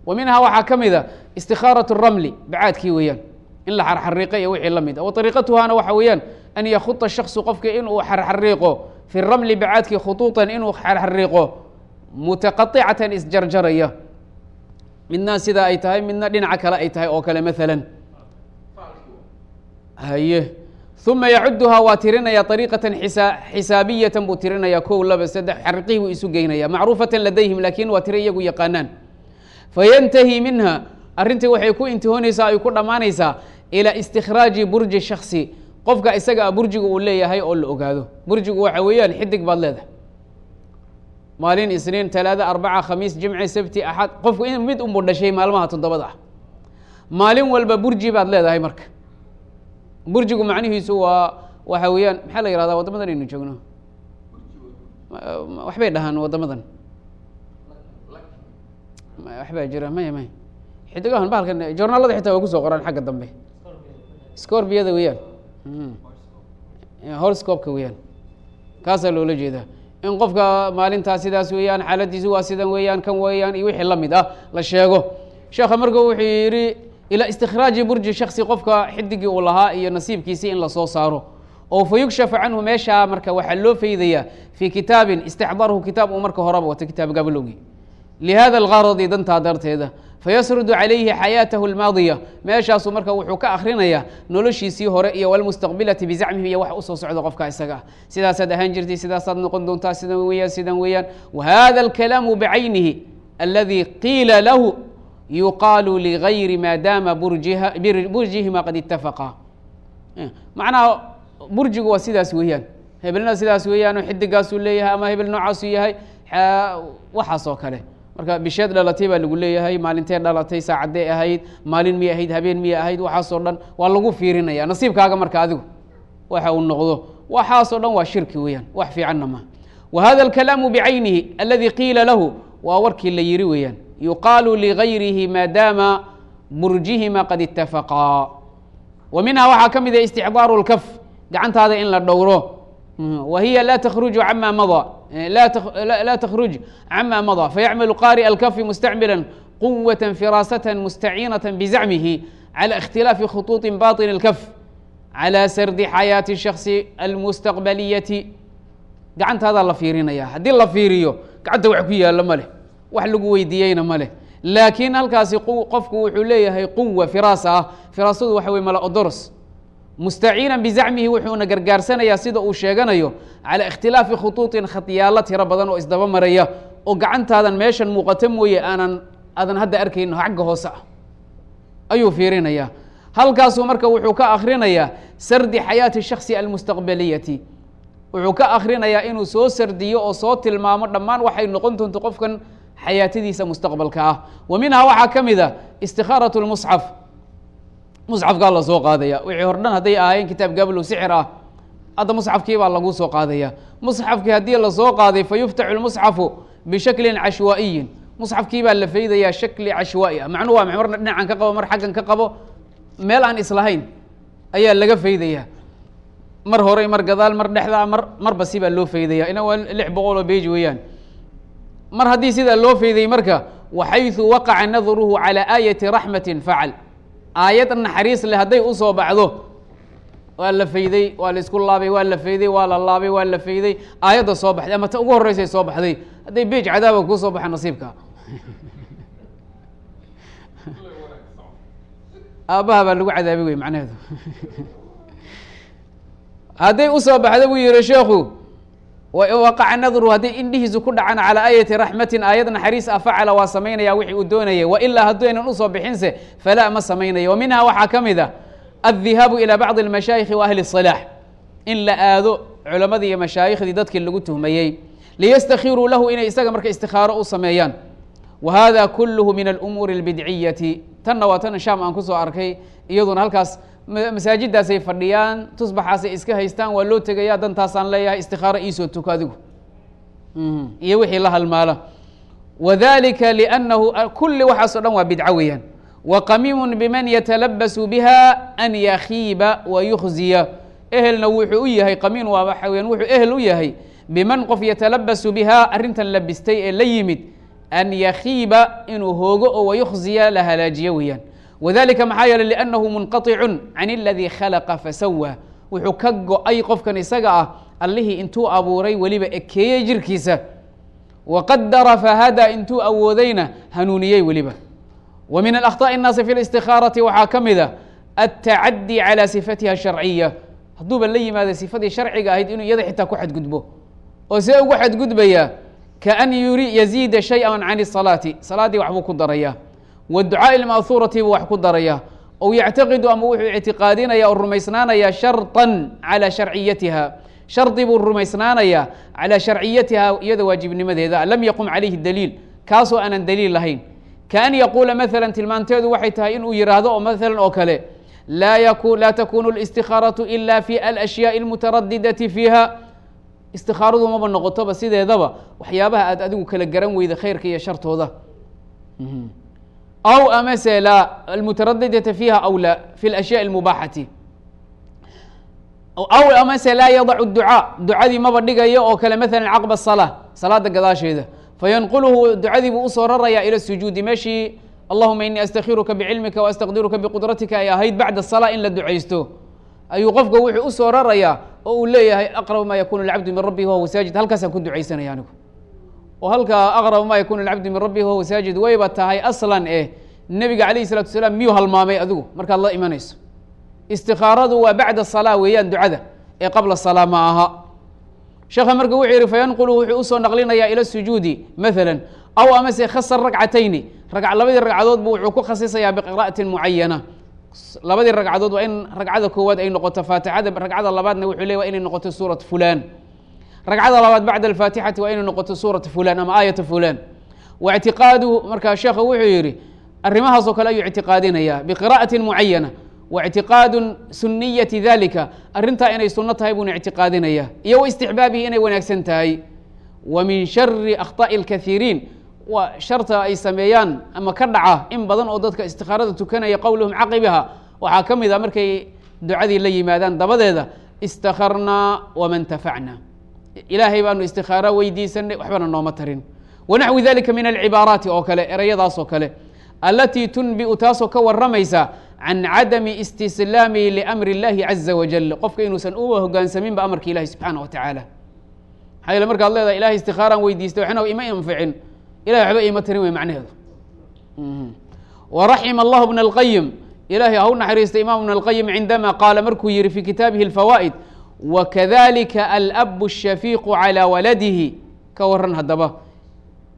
wa minhaa waxaa ka mida istikaaraة الramli bacaadkii weeyaan in la xarxariiqa iyo wixii la mid a wa ariiqatuhaana waxa weeyaan an yakhuطa shakصu qofka inuu xarxariiqo fi ramli bacaadkii khuطuuطan inuu xarxariiqo mutaqaطicatan isjarjaraya midna sidaa ay tahay midna dhinaca kale ay tahay oo kale maala haye uma yacuduhaa waa tirinaya ariiqatan xisaabiyatan buu tirinaya kow laba saddex xariqihii buu isu geynaya macruufatan ladayhim laakiin waa tiro iyagu yaqaanaan fayantahi minha arrintii waxay ku intihoonaysaa ay ku dhammaanaysaa ilaa istikhraaji burji shaksi qofka isaga a burjiga uu leeyahay oo la ogaado burjigu waxa weeyaan xidig baad leedahay maalin isniin talaado arbaca khamiis jimci sabti axad qofku mid unbuu dhashay maalmaha toddobada ah maalin walba burji baad leedahay marka burjigu macnihiisu waa waxa weeyaan maxaa la yihahdaa waddamadan aynu joogno? Waxbay dhahaan waddamadan waxbaa jira maya maya. Xidigahan bahalkan joornaalada xitaa waa ku soo qoraan xagga dambe. Scorbiyada weeyaan horscopka weeyaan kaasaa loola jeedaa. In qofka maalintaas sidaas weeyaan xaaladiisu waa sidan weeyaan kan weeyaan iyo wixii la mid ah la sheego. Sheekha marka wuxuu yihi ilaa istikhraaji burji shaksi qofka xidigii uu lahaa iyo nasiibkiisii in la soo saaro. Oo fa yugshafu canhu meeshaa marka waxaa loo faydayaa fii kitaabin istixdaarhu kitaab uu marka horeba wato kitaab gabalowgi. Lihada algaradi dantaa darteeda fayasrudu calayhi xayaatahu almaadiya. Meeshaasuu marka wuxuu ka akrinayaa noloshiisii hore iyo walmustaqbilati bizacmihi iyo wax u soo socda qofka isaga. Sidaasaad ahaan jirtay sidaasaad noqon doontaa sidan weeyaan sidan weeyaan. Wahada alkalaamu bicaynihi aladi qiila lahu yuqaalu ligayri maadaama burjiha burjihima qad itafaqa macnaha burjigu waa sidaas weeyaan hebelna sidaas weeyaanoo xidigaasuu leeyahay ama hebel noocaasuu yahay waxaas oo kale marka bisheed dhalatay baa lagu leeyahay maalintee dhalatay saacadee ahayd maalin miyay ahayd habeen miyay ahayd waxaasoo dhan waa lagu fiirinaya nasiibkaaga marka adigu waxa uu noqdo waxaasoo dhan waa shirki weeyaan wax fiicanna ma wa hada alkalaamu bicaynihi aladi qiila lahu waa warkii la yiri weeyaan yuqaalu ligayrihi maadaama burjihima qad itafaqaa wa minhaa waxaa ka mid ah isticdaaru اlkaf gacantaada in la dhowro wa hiya la takhruju cama madaa la تkرج عmا مضى فيعمل قارئ الكف مستعملا قوة فراسة مستعينة بزعمه على اختلاف خطوط باطن الكف على سرد حياة الشخص المستقبلية gacantaada la fiirinaya haddii la fiiriyo gacanta wax ku yaalo ma leh wax lagu weydiiyeyna ma leh. Laakiin halkaasi qofku wuxuu leeyahay quwa firaasa ah. Firaasadu waxa wey mala odoros mustaciinan bizacmihi wuxuuna gargaarsanayaa sida uu sheeganayo calaa ikhtilaafi khutuuطin khadyaalo tiro badan oo isdaba maraya oo gacantaadan meeshan muuqato mooye aanan aadan hadda arkayno xagga hoose ah. Ayuu fiirinayaa. Halkaasuu marka wuxuu ka akrinayaa sardi xayaati shaksi almustaqbaliyati. Wuxuu ka akrinayaa inuu soo sardiyo oo soo tilmaamo dhammaan waxay noqon doonto qofkan xayaatadiisa mustaqbalka ah. Wa minhaa waxaa ka mid a istikhaaraة اlmusxaf musxafkaa la qaadaya. Wixii hor dhan hadday ahaayeen kitaab gaablow sixir ah hadda musxafkii baa soo qaadaya. Musxafkii haddii la soo qaaday fa yuftaxu lmusxafu bishaklin cashwaa'iyin. Musxafkii la faydayaa shakli cashwaa'i ah. Macnuhu waa marna dhinacan ka qabo mar xaggan ka qabo meel aan islahayn ayaa laga faydayaa. Mar hore mar gadaal mar dhexdaa mar marba si loo faydaya ina waa lix boqol oo beji weeyaan mar haddii sidaa loo faydayey marka waxayثu waqaca nadruhu calى aayati raxmati facal aayad naxariis leh hadday u soo baxdo waa la fayday waa la isku laabay waa la fayday waa la laabay waa la fayday aayadda soo baxday ama ta ugu horreysay soo baxday hadday beej cadaaba kuu soo baxa nasiibka. Aabbaha baa lagu cadaabi wey macnaheedu. Hadday u soo baxda buu yihi sheekhu waqaca nadru hadday indhihiisu ku dhacaan calaa aayati raxmatin aayad naxariis ah facala waa samaynaya wixii uu doonayay wa ilaa haddaynan usoo bixinse falaa ma samaynayo wa minha waxaa ka mid a addihaabu ilى bacdi اlmashaayikhi wa ahli الصalaax in la aado culamadii iyo mashaayikhdii dadkii lagu tuhmayey liyastakhiruu lahu inay isaga marka istikaaro u sameeyaan wa hada kulluhu min alumuuri اlbidciyati tanna waa tan shaam aan kusoo arkay iyaduna halkaas masaajidaasay fadhiyaan tusbaxaasay iska haystaan waa loo tegaya dantaasaan leeyahay istikaaro iisoo tuko adigu. Iyo wixii la halmaala. Wadalika liannahu kulli waxaasoo dhan waa bidco weeyaan. Waqamiimun biman yatalabasu biha an yakhiiba wa ehelna wuxuu u yahay qamiin waa waxa weyaan wuxuu ehel u yahay biman qof yatalabasu biha arrintan labistay ee la yimid an yakhiiba inuu hoogo oo wayukhziya la halaajiyo weeyaan wadalika maxaa yeeley liannahu munqaطicun can اladii khalaqa fasawa wuxuu ka go-ay qofkan isaga ah allihii intuu abuuray weliba ekeeyey jirkiisa waqadara fahada intuu awoodayna hanuuniyey weliba wa min alأkhطاء الnaasi fi الاstikhaaraةi waxaa ka mida الtacadي calى sifatiha الsharciya hadduuba la yimaado sifadii sharciga ahayd inuu iyada xitaa ku xadgudbo oo see ugu xadgudbaya kaan yuri yaziida shayئa can الصalaati salaaddii waxbuu ku daraya wducaaءi اlma'huurati buu wax ku daraya ow yactaqidu ama wuxuu ictiqaadinaya oo rumaysnaanaya sharطa calى sharciyatiha shardi buu rumaysnaanaya calى sharciyatiha iyada waajibnimadeeda lam yaqum calayhi daliil kaasoo aanan daliil lahayn kaan yaquula maala tilmaanteedu waxay tahay inuu yihaahdo oo maala oo kale laa takunu اlاstikhaaraةu ila fi alأshyaءi اlmutaradidati fiiha istikaaradu maba noqotoba sideedaba waxyaabaha aad adigu kala garan weyda khayrka iyo shartooda aw amase la almutaradidata fiiha aw la fi اlashyaءi اlmubaaxati aw amase laa yadacu ducaa ducadii maba dhigayo oo kale maala caqba الsalaa salaada gadaasheeda fayanquluhu ducadii buu usoo raraya ilى sujuudi meeshii allahuma inii astakhiruka bicilmika waastaqdiruka biqudratika ay ahayd bacda الsalaa in la ducaysto ayuu qofka wuxuu usoo rarayaa oo uu leeyahay aqrab ma yakunu lcabdu min rabbi wahuwa saajid halkaasaan ku ducaysanaya anigu oo halkaa aqrab ma yakunu lcabdu min rabbi wahuwa saajid wayba tahay aslan eh nebiga calayhi salatu salaam miyuu halmaamay adigu? Markaad la imanayso. Istikaaradu waa bacda salaa weeyaan ducada ee qabla salaa ma aha. Sheekha marka wuxuu yihi fayanqulu wuxuu u soo naqlinayaa ila sujuudi maala aw amase khasar ragcatayni. Labadii ragcadood bu wuxuu ku khasisayaa biqira'atin mucayana labadii ragcadood waa in ragcada koowaad ay noqoto faatixada ragcada labaadna wuxuu ley waa inay noqoto suurat fulan ragcada labaad bacda alfaatixati waa inay noqoto suurata fulan ama aayata fulan wa ictiqaaduhu markaa sheekha wuxuu yihi arrimahaasoo kale ayuu ictiqaadinaya biqira'atin mucayana wa ictiqaadu suniyati dalika arrintaa inay sunno tahay buuna ictiqaadinaya iyo wa istixbaabihi inay wanaagsan tahay wa min shari akhطaءi اlkahiiriin waa sharta ay sameeyaan ama ka dhaca in badan oo dadka istikaarada tukanaya qowluhum caqibaha waxaa ka mid a markay ducadii la yimaadaan dabadeeda istakharnaa waman tafacna ilaahay baanu istikaaro weydiisanay waxbana nooma tarin wanaxwi dalika min alcibaaraati oo kale ereyadaas oo kale alatii tunbiu taasoo ka waramaysa can cadami istislaami liamri اllahi caza wajal qofka inuusan uba hogaansaminba amarka ilahi subxaana wa tacaala maxaa yeele markaad leedahay ilahay istikaaraan weydiistay waxna ima anficin ilahay waxba ima tirin wey macnaheedu waraxima allahu bna اlqayim ilahay ha u naxariistay imam bn اlqayim cindama qaala markuu yihi fi kitaabihi اlfawaa'id wakadalika alabu الshafiiqu calى waladihi ka waran haddaba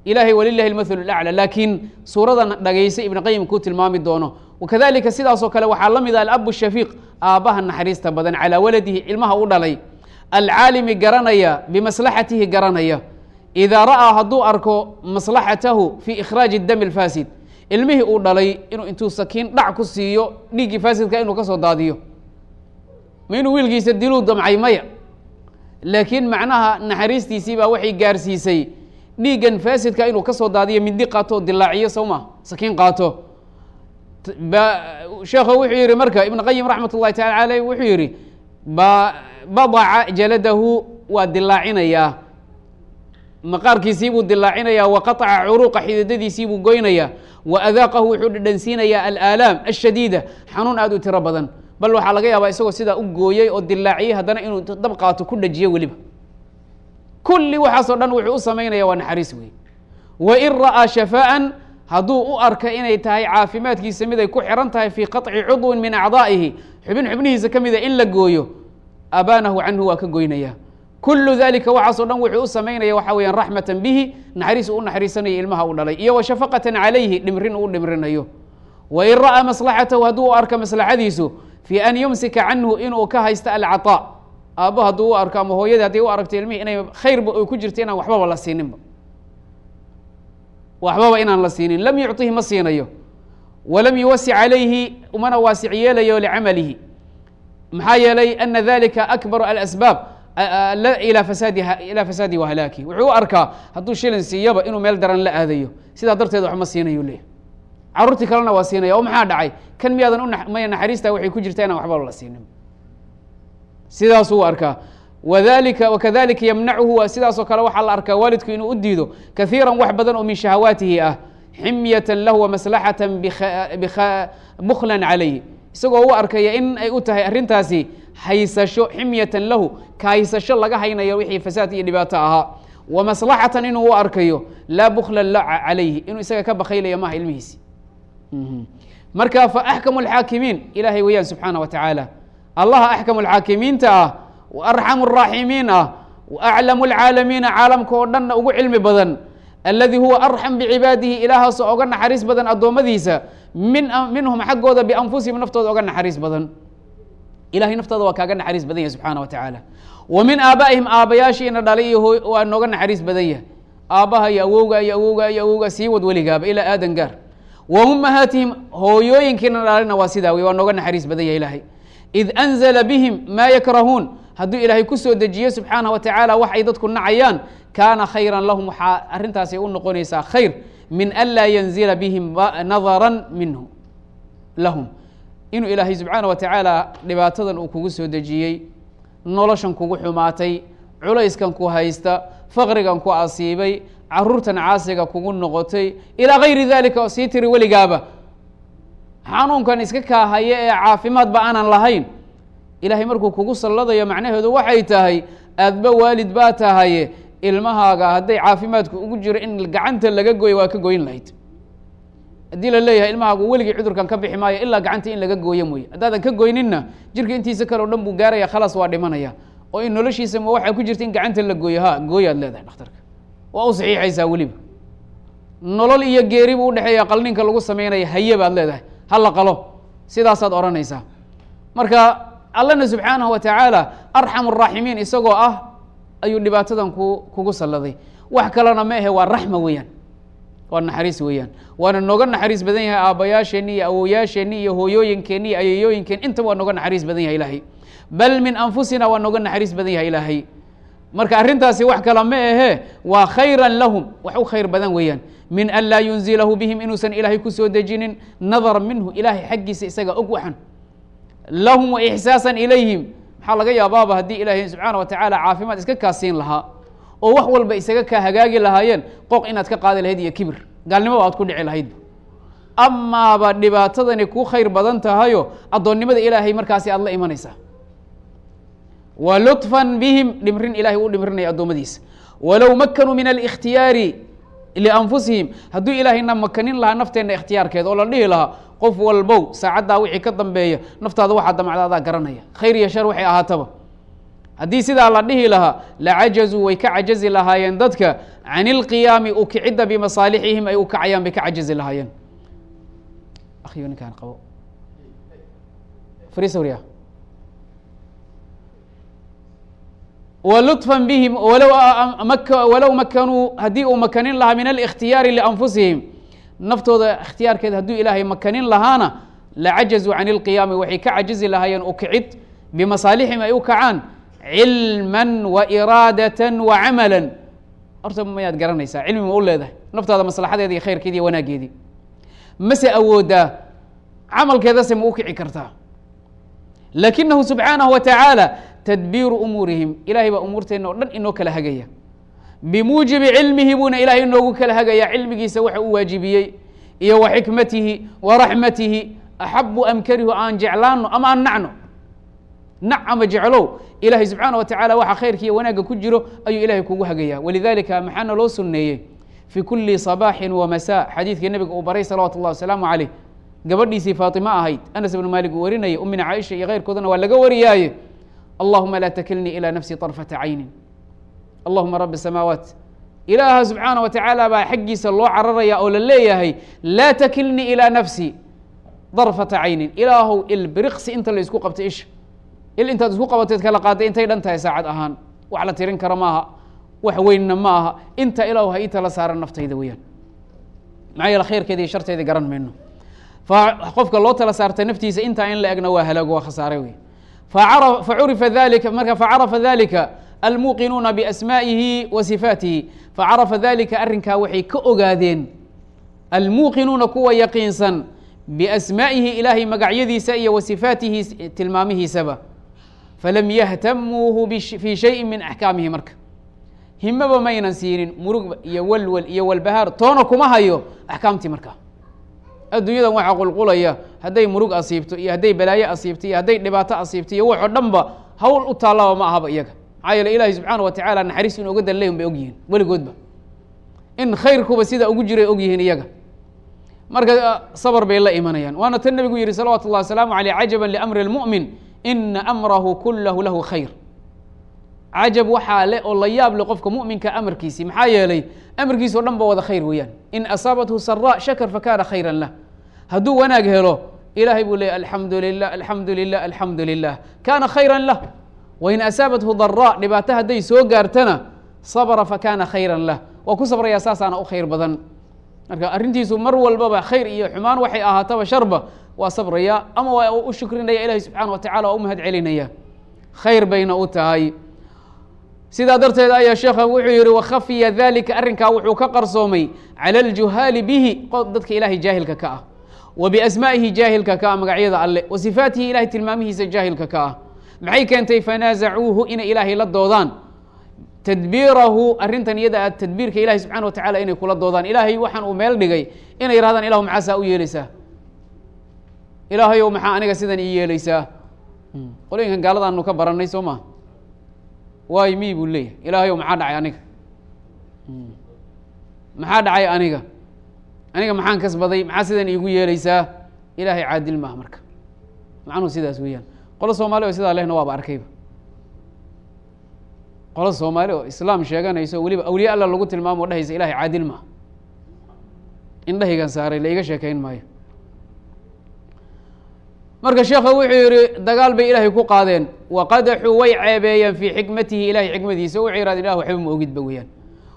ilahay walilahi اlmathlu اlaclى laakiin suuradan dhagaysa ibn qayim kuu tilmaami doono wakadalika sidaasoo kale waxaa la mid a alabu shafiiq aabbaha naxariista badan calaa waladihi ilmaha u dhalay alcaalimi garanaya bimaslaxatihi garanaya idaa ra'aa hadduu arko maslaxatahu fi ikhraaji dami اlfaasid ilmihii uu dhalay inuu intuu sakiin dhac ku siiyo dhiiggii faasidka inuu ka soo daadiyo ma inuu wiilkiisa diluu damcay maya. Laakiin macnaha naxariistiisii baa waxay gaarsiisay dhiiggan faasidka inuu ka soo daadiyo mindi qaato dilaaciyo soo ma sakiin qaato. Sheekhu wuxuu yihi marka ibn qayim raxmat ullahi taala aleyh wuxuu yihi ba badaca jaladahu waa dilaacinayaa. Maqaarkiisii buu dilaacinayaa wa qaطca curuuqa xididadiisii buu goynayaa. Wa adaaqahu wuxuu dhadhansiinayaa alaalaam ashadiida xanuun aad u tiro badan bal waxaa laga yaabaa isagoo sidaa u gooyey oo dilaaciyey haddana inuu dab qaato ku dhajiyo weliba. Kulli waxaasoo dhan wuxuu u samaynaya waa naxariis wey wain ra'aa shafaa'an hadduu u arka inay tahay caafimaadkiisa mid ay ku xiran tahay fii qaطci cudwin min acdaa'ihi xubin xubnihiisa ka mida in la gooyo abaanahu canhu waa ka goynaya kulu dalika waxaasoo dhan wuxuu u samaynaya waxa weeyaan raxmatan bihi naxariis uu u naxariisanayo ilmaha u dhalay iyo wa shafaqatan calayhi dhimrin uu u dhimrinayo wain ra'aa maslaxatahu hadduu u arka maslaxadiisu fii an yumsika canhu inuu ka haysto alcaطaa aabbo hadduu u arko ama hooyadii hadday u aragto ilmihii inay khayrba ay ku jirto inaan waxbaba la siininba. Waxbaba inaan la siinin. Lam yucطihi ma siinayo. Walam yuwasic calayhi umana waasic yeelayo licamalihi. Maxaa yeelay ana dalika akbaru alasbaab. Ilaa fasaadi ilaa fasaadi wahalaakihi wuxuu u arkaa hadduu shilin siiyaba inuu meel daran la aadayo. Sidaa darteed wax ma leeyahy carruurtii kalena waa siinaya oo maxaa dhacay? Kan miyaadan umaya naxariista waxay ku jirtaa inaan waxbaba la siinin. Sidaasuu arkaa. Wadalika wakadalika yamnacuhu sidaasoo kale waxaa la arkaa waalidku inuu u diido kahiira wax badan oo min shahawaatihi ah. Ximyatan lahu wamaslaxatan buklan calayh isagoo u arkaya in ay u tahay arrintaasi haysasho ximyatan lahu ka haysasho laga haynayo wixii fasaad iyo dhibaato ahaa wa maslaxatan inuu u arkayo laa buklan la calayhi inuu isaga ka bakhaylaya maaha ilmihiisi marka faaxkamu alxaakimiin ilaahay weeyaan subxaana wa tacaala allaha axkamu alxaakimiinta ah wa arxamu araaximiin ah wa aclamu alcaalamiina ah, caalamka oo dhanna ugu cilmi badan aladi huwa arxam bicibaadihi ilaahaasoo oga naxariis badan addoommadiisa min minhum xaggooda bianfusihim naftooda oga naxariis badan. Ilahay naftooda waa kaaga naxariis badan yahay subxaana wa tacaala wa min aabaa'ihim aabbayaashiina dhalay iyo waa nooga naxariis badan yahay. Aabbaha iyo awowga iyo awowga iyo awowga sii wad weligaaba ilaa aadan gaar wa ummahaatihim hooyooyinkiina dhalina waa sidaa wey waa nooga naxariis badan yahay ilaahay id anzla bihim maa yakrahuun hadduu ilaahay ku soo dejiyo subxaanah wa tacaala wax ay dadku nacayaan kaana khayran lahum waxaa arrintaasay u noqonaysaa khayr min an laa yanzila bihim nadaran minhu lahum inuu ilaahay subxaana wa tacaala dhibaatadan uu kugu soo dejiyey noloshan kugu xumaatay culayskan ku haysta faqrigan ku asiibay caruurtan caasiga kugu noqotay ilaa gayri dalika oo sii tiri weligaaba. Xanuunkan iska kaahaya ee caafimaadba aanan lahayn. Ilaahay markuu kugu salladayo macnaheedu waxay tahay aadba waalid baa tahaye ilmahaaga hadday caafimaadku ugu jiro in gacanta laga gooyo waa ka goyn lahayd. Haddii la leeyahay ilmahaagu weligii cudurkan ka bixi maayo ilaa gacanta in laga gooyo mooye. Haddaadan ka goyninna jirka intiisa kale o dhan buu gaaraya khalaas waa dhimanaya. Oo in noloshiisa ma waxaa ku jirta in gacanta la gooyo? Ha gooyaad leedahay dhakhtarka waa u saxiixaysaa weliba. Nolol iyo geeri buu udhexeeya qalninka lagu sameynaya haye baad leedahay. Hala qalo. Sidaasaad odhanaysaa marka allana subxaanahu wa tacaala arxam araaximiin isagoo ah ayuu dhibaatadan ku kugu salladay. Wax kalena ma ahe waa raxma weeyaan. Waa naxariis weeyaan. Waana nooga naxariis badan yahay aabbayaasheenni iyo awoyaasheenni iyo hooyooyinkeenni iyo ayeeyooyinkeen. Intaba waa nooga naxariis badan yahay ilaahay. Bal min anfusina waa nooga naxariis badan yahay ilaahay marka arrintaasi wax kale ma ahe waa khayran lahum. Wax u khayr badan weeyaan. Min an laa yunzilahu bihim inuusan ilaahay ku soo dejinin nadaran minhu ilaahay xaggiisa isaga og waxan. Lahum wa ixsaasan ilayhim. Maxaa laga yaabaaba haddii ilaahay subxaana wa tacaala caafimaad iska kaasiin lahaa oo wax walba isaga kaa hagaagi lahaayeen qoq inaad ka qaadi lahayd iyo kibir. Gaalnimoba aad ku dhici lahaydba amaaba dhibaatadani ku khayr badan tahayo addoonnimada ilaahay markaasi aad la imanaysaa wa luطfan bihim dhimrin ilahay uu dhimrinaya addoommadiisa walow makanuu min alikhtiyaari lianfusihim hadduu ilaahayna makanin lahaa nafteenna ikhtiyaarkeeda oo la dhihi lahaa qof walbow saacaddaa wixii ka dambeeya naftaada waxaa damacda adaa garanaya. Khayr iyo shar waxay ahaataba. Haddii sidaa la dhihi lahaa lacajazuu way ka cajazi lahaayeen dadka can ilqiyaami ukicidda bimasaalixihim ay u kacayaan bay ka cajazi lahaayeen wluطfa bihim walow makanuu haddii uu makanin lahaa min alikhtiyaari lianfusihim naftooda ikhtiyaarkeeda hadduu ilaahay makanin lahaana lacajazuu can ilqiyaami waxay ka cajizi lahaayeen ukicid bimasaalixihim ay u kacaan cilman wa iraadatan wa camalan horta mayaad garanaysaa cilmi ma u leedahay naftaada maslaxadeeda iyo khayrkeedi iyo wanaaggeedii mase awoodaa camalkeedase ma u kici kartaa lakinahu subxaanahu wa tacaala tadbiiru umuurihim. Ilahay baa umuurteenna o dhan inoo kala hagaya. Bimuujibi cilmihi buuna ilahay inoogu kala hagaya. Cilmigiisa waxa uu waajibiyey iyo wa xikmatihi wa raxmatihi. Axabu am aan jeclaano ama aan nacno? Nac ama jeclow? Ilahay subxaana wa tacala waxa khayrka iyo wanaagga ku jiro ayuu ilahay kugu hagaya walidalika maxaana loo suneeyey fi kuli صabaaxin wa masa xadiidkii nabiga uu baray salawatu اllah wasalaamu caleyh gabadhiisii faatima ahayd anas ibnu maalik uu warinayay umina caaisha iyo keyrkoodana waa laga wariyaaye allahuma laa taklnii ilى nafsi طarfata cayni allahuma rabi samaawaat ilaaha subxaana wa tacaala baa xaggiisa loo cararaya oo la leeyahay laa takilnii ilaa nafsi darfata caynin ilaahow ilbiriqsi inta la isku qabtay isha. Il intaad isku qabateed kala qaaday intay dhan tahay saacad ahaan. Wax la tirin kara maaha wax weynna ma aha inta ilaahu ha ii tala saaran naftayda weyaan maxaa yeele khayrkeeda iyo sharteeda garan mayno. Qofka loo tala saarta naftiisa intaa in la egna waa halaag waa khasaare wey marka facarafa dalika almuuqinuuna biasmaa'ihi wa sifaatihi facarafa dalika arrinkaa waxay ka ogaadeen almuuqinuuna kuwa yaqiinsan biasmaa'ihi ilaahay magacyadiisa iyo wa sifaatihi tilmaamihiisaba falam yahtamuuhu fii shayin min axkaamihi marka himaba maynan siinin murugba iyo walwal iyo walbahaar toona kuma hayo axkaamtii markaa adduunyadan waxaa qulqulaya hadday murug asiibto iyo hadday balaayo asiibto iyo hadday dhibaato asiibto iyo waxoo dhan ba hawl u taallaba ma ahaba iyaga. Maxaa yeele ilaahi subxaana wa tacaala naxariis in oga danleyn bay ogyihiin weligoodba. In khayrkuba sidaa ugu jiray ogyihiin iyaga. Marka sabr bay la imanayaan. Waana tan nebigu yihi salawatu اllah wasalaamu aleyh cajaba liamri اlmu'min ina amrahu kulahu lahu khayr cajab waxaa le oo la yaab qofka mu'minka amarkiisii maxaa yeelay amarkiisa o dhan ba wada khayr weeyaan. In asaabathu sara shakar fakana khayra lah. Hadduu wanaag helo ilahay buu leeyay alxamdu lilah alxamdu lilah alxamdu lilah kana khayra lah wain asaabathu dara dhibaato hadday soo gaartana sabra fakana khayra lah. Waa ku sabrayaa saasaana u khayr badan. Marka arrintiisu mar walbaba khayr iyo xumaan waxay ahaataba sharba waa sabraya ama waa u shukrinaya ilahi subxana wa tacala waa u mahad celinaya khayr bayna u tahay sidaa darteed ayaa sheekha wuxuu yihi wakhafiya dalika arrinkaa wuxuu ka qarsoomay cala aljuhaali bihi dadka ilahay jaahilka ka ah. Wa biasmaa'ihi jaahilka ka ah magacyada alle. Wa sifaatihi ilahay tilmaamihiisa jaahilka ka ah. Maxay keentay fanaasacuuhu inay ilaahay la doodaan. Tadbiirahu arrintan iyada a tadbiirka ilahi subxana wa tacala inay kula doodaan. Ilaahay waxaan uu meel dhigay inay yidhahdaan ilahu maxaa saa u yeeleysaa ilaahayow maxaa aniga sidan ii yeeleysaa qolooyinkan gaaladaanu ka baranay soo maa waayo mi buu leeyahay ilaahayow maxaa dhacay aniga? Maxaa dhacay aniga? Aniga maxaan kasbaday maxaa sidan iigu yeeleysaa ilaahay caadil maaha marka. Macnuhu sidaas weeyaan. Qolo soomaali oo sidaa lehna waaba arkayba. Qolo soomaali oo islaam sheeganayso weliba awliya alla lagu tilmaamo o dhahaysa ilahay caadil maaha. Indhahaygan saaray la iga sheekayn maayo marka sheekha wuxuu yihi dagaal bay ilaahay ku qaadeen. Waqadaxuu way ceebeeyeen fii xikmatihi. Ilahay xikmadiisa waxay yihahdeen ilah waxba ma ogidba weeyaan.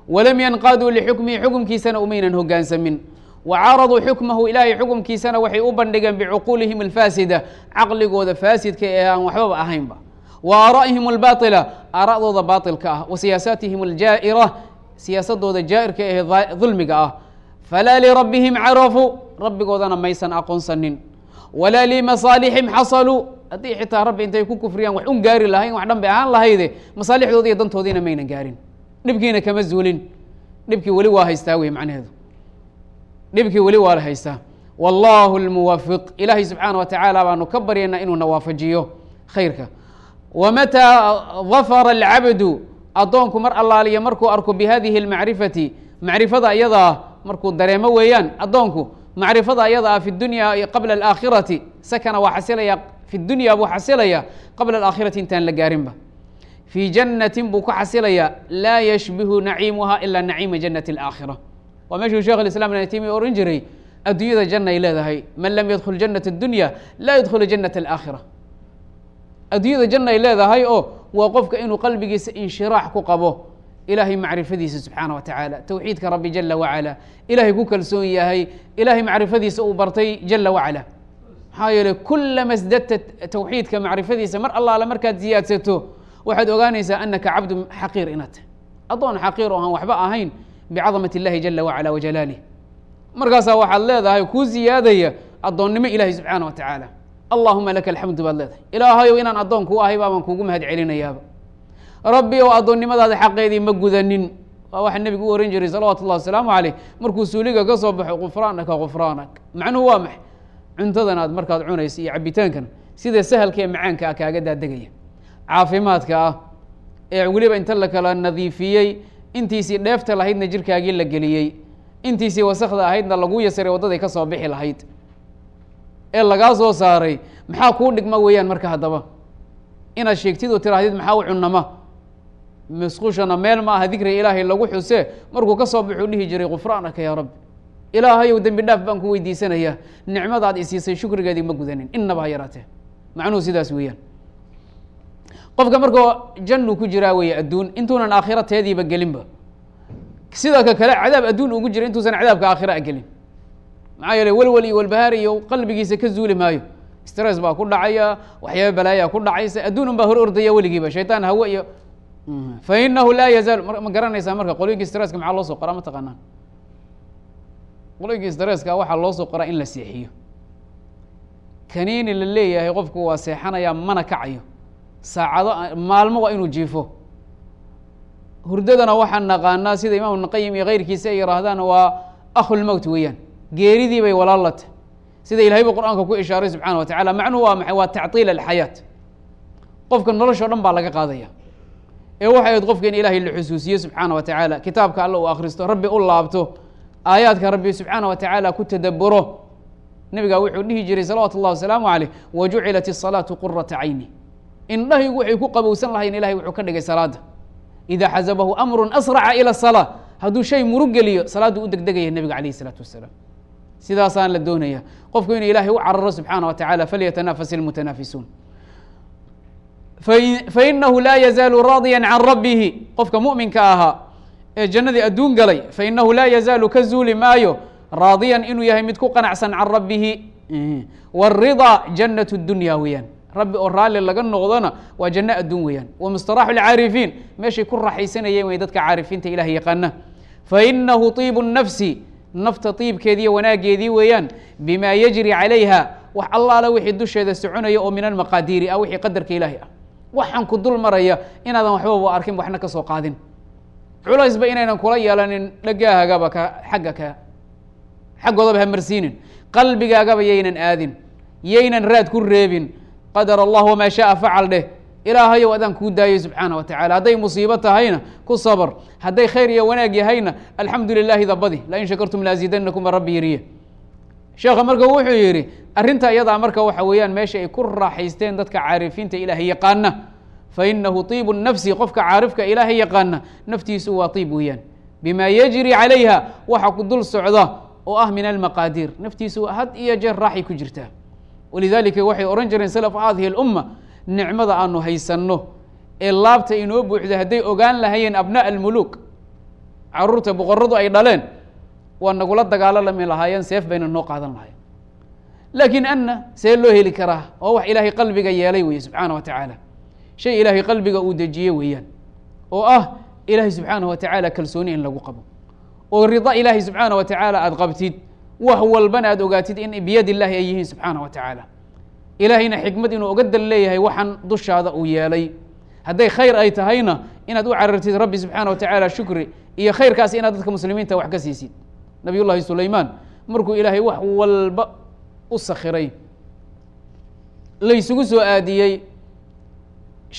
Walam yanqaduu lixukmihi xukumkiisana umaynan hogaansamin. Wa caraduu xukmahu. Ilaahay xukumkiisana waxay u bandhigeen bicuquulihim alfaasida caqligooda faasidka ee aan waxbaba ahaynba wa aara'ihim albaila aara'dooda baailka ah. Wa siyaasaatihim aljaa'ira siyaasadooda jaa'irka ee dulmiga ah. Falaa lirabbihim carafuu. Rabbigoodana maysan aqoonsanin walaa limasaalixim xasaluu haddii xitaa rabbi intay ku kufriyaan wax un gaari lahayn wax dhan bay ahaan lahayde masaalixdoodi iyo dantoodiina maynan gaarin. Dhibkiina kama zuulin. Dhibkii weli waa haystaa wey macnaheedu. Dhibkii weli waa la haystaa. Wallahu lmuwafiq ilaahay subxaana wa tacaala baanu ka baryaynaa inuuna waafajiyo khayrka. Wamataa dafara alcabdu addoonku mar allaaliya markuu arko bihadihi اlmacrifati macrifada iyadaa markuu dareemo weeyaan addoonku macrifada ayada ah fi dunya qabla alaakhirati. Sakana waa xasilaya fi dunya buu xasilaya qabla alaakhirati intaan la gaarinba. Fii jannatin buu ku xasilayaa laa yashbihu naciimuha ilaa naciima jannati alaakhira waa meeshuu shekh islam ibn taymiya ohan jiray adduunyada janna ay leedahay man lam yadkhul jannat اdunya laa yadkhulu jannat alaakhira adduunyada janna ay leedahay oo waa qofka inuu qalbigiisa inshiraax ku qabo ilahay macrifadiisa subxaana wa tacaala towxiidka rabbi jala wacala ilahay ku kalsoon yahay ilahay macrifadiisa uu bartay jala wacala maxaa yeeley kulama sdadta towxiidka macrifadiisa mar allaale markaad siyaadsato waxaad ogaanaysaa anaka cabdu xaqiir inaad tahay addoon xaqiir oo aan waxba ahayn bicadamat اllahi jala wacala wajalaalih markaasaa waxaad leedahay kuu ziyaadaya addoonnimo ilahi subxaana wa tacaala allahuma laka alxamdu baad leedahay ilaahayow inaan addoon kuu ahay baabaan kuugu mahad celinayaaba rabbi ow addoonnimadaada xaqeedii ma gudanin. Waa waxa nebigu u ohan jiray salawatu اllah wasalaamu caleyh markuu suuliga ka soo baxo kufraanaka kufraanak macnuhu waa maxay cuntadan aad markaad cunaysa iyo cabitaankan sida sahalka ee macaanka ah kaaga daadegaya caafimaadka ah ee weliba inta la kala nadiifiyey intiisii dheefta lahaydna jirkaagii la geliyey intiisii wasakda ahaydna lagu yasiray waddaday ka soo bixi lahayd ee lagaa soo saaray maxaa kuu dhigma weeyaan marka haddaba? Inaad sheegtid oo tiraahdid maxaa u cunama masquushana meel ma aha dikriga ilaahay lagu xuse. Markuu ka soo baxuu dhihi jiray kufraanaka yaa rabbi. Ilaahayow dembi dhaaf baan ku weydiisanayaa nicmadaad isiisay shukrigeedii ma gudanin. Inaba ha yaraatee. Macnuhu sidaas weeyaan. Qofka markoo jannu ku jiraa weeye adduun intuunan aakhira teediiba gelinba. Sida ka kale cadaab adduun ugu jira intuusan cadaabka aakhira gelin. Maxaa yeele welwel iyo walbahaar iyo qalbigiisa ka zuuli maayo. Stress baa ku dhacaya waxyaaba balaayaa ku dhacaysa adduun un baa hor ordaya weligiiba. Shaytaan hawe iyo fa inahu laa yazaalu ma garanaysaa marka qolooyinkii stresska maxaa loo soo qoraa ma taqaanaan qolooyinkii stresska waxaa loo soo qoraa in la seexiyo. Kaniini la leeyahay qofku waa seexanaya mana kacayo. Saacado maalmo waa inuu jiifo. Hurdadana waxaan naqaanaa sida imaam ibnqayim iyo keyrkiisa ay yihaahdaan waa akhulmowt weeyaan. Geeridii bay walaalata sida ilahay bu qur'aanka ku ishaaray subxana wa tacala macnuhu waa maxay? Waa tactiil alxayaat qofka nolosha o dhan baa laga qaadaya ee waxay ahayd qofka in ilaahay la xusuusiye subxaana wa tacaala kitaabka alla uu akhristo rabbi u laabto aayaadka rabbi subxaana wa tacaala ku tadaburo nabigaa wuxuu dhihi jiray salawaatu اllah wasalaamu caleyh wajucilat الsalaatu qurata cayni indhahaygu waxay ku qabowsan lahayn ilahay wuxuu ka dhigay salaada ida xazabahu amru asraca ilى الsalaa hadduu shay murug geliyo salaaddu u degdegaya nebiga alayh الsalaatu wasalaam sidaasaan la doonaya qofku inuu ilaahay u cararo subxaana wa tacala falyatanafas ilmutanaafisuun fainahu laa yazaalu raadiya can rabbihi. Qofka muminka ahaa ee jannadii adduun galay fainahu laa yazaalu ka zuuli maayo raadiyan inuu yahay mid ku qanacsan can rabbihi. Waridaa jannat dunya weeyaan. Rabbi oo raalli laga noqdona waa janno adduun weeyaan. Wa mustaraaxu lcaarifiin meeshay ku raaxaysanayeen way dadka caarifiinta ilah yaqaana fainahu طiibu nafsi. Nafta iibkeediiy wanaageedii weeyaan. Bima yajri calayha wax allaale wixii dusheeda soconaya oo min almaqaadiiri ah wixii qadarka ilaahi ah waxaan ku dul maraya inaadan waxbaba arkin waxna ka soo qaadin. Culaysba inaynan kula yeelanin dhagaahagaba ka xagga ka xaggoodaba ha marsiinin qalbigaagaba yaynan aadin yaynan raad ku reebin. Qadar allah wamaa shaaa facal dheh. Ilaahayow adaan kuu daayay subxaana wa tacala hadday musiibo tahayna ku sabr. Hadday khayr iyo wanaag yahayna alxamdu lilahi dabadi lain shakartum laazidanakum rabbi yiriye sheekha marka wuxuu yidhi arrinta iyadaa marka waxa weeyaan meesha ay ku raaxaysteen dadka caarifiinta ilaahay yaqaana fainahu inahu nafsi qofka caarifka ilaahay yaqaana naftiisu waa iib weeyaan. Bima yajri calayha waxa ku dul socda oo ah min almaqaadiir naftiisu had iyo jeer raaxay ku jirtaa walidaalika waxay ohan jireen salaf hadihi اlumma nicmada aanu haysanno ee laabta inoo buuxda hadday ogaan lahayeen abnaa almuluuk. Caruurta boqoradu ay dhaleen waa nagula dagaalami lahaayeen seef bayna noo qaadan lahayen laakiin anna see loo heli karaa oo wax ilaahay qalbiga yeelay weeye subxaana wa tacaala. Shay ilaahay qalbiga uu dejiye weeyaan. Oo ah ilaahay subxaana wa tacaala kalsooni in lagu qabo. Oo rida ilaahay subxaana wa tacaala aada qabtid wax walbana aada ogaatid in biyad illaahi ay yihiin subxaana wa tacaala. Ilaahayna xikmad inuu oga dal leeyahay waxaan dushaada uu yeelay. Hadday khayr ay tahayna inaad u carartid rabbi subxaana wa tacaala shukri iyo khayrkaas inaad dadka muslimiinta wax ka siisid. Nabiy llahi sulaymaan markuu ilaahay wax walba u sakhiray laysugu soo aadiyey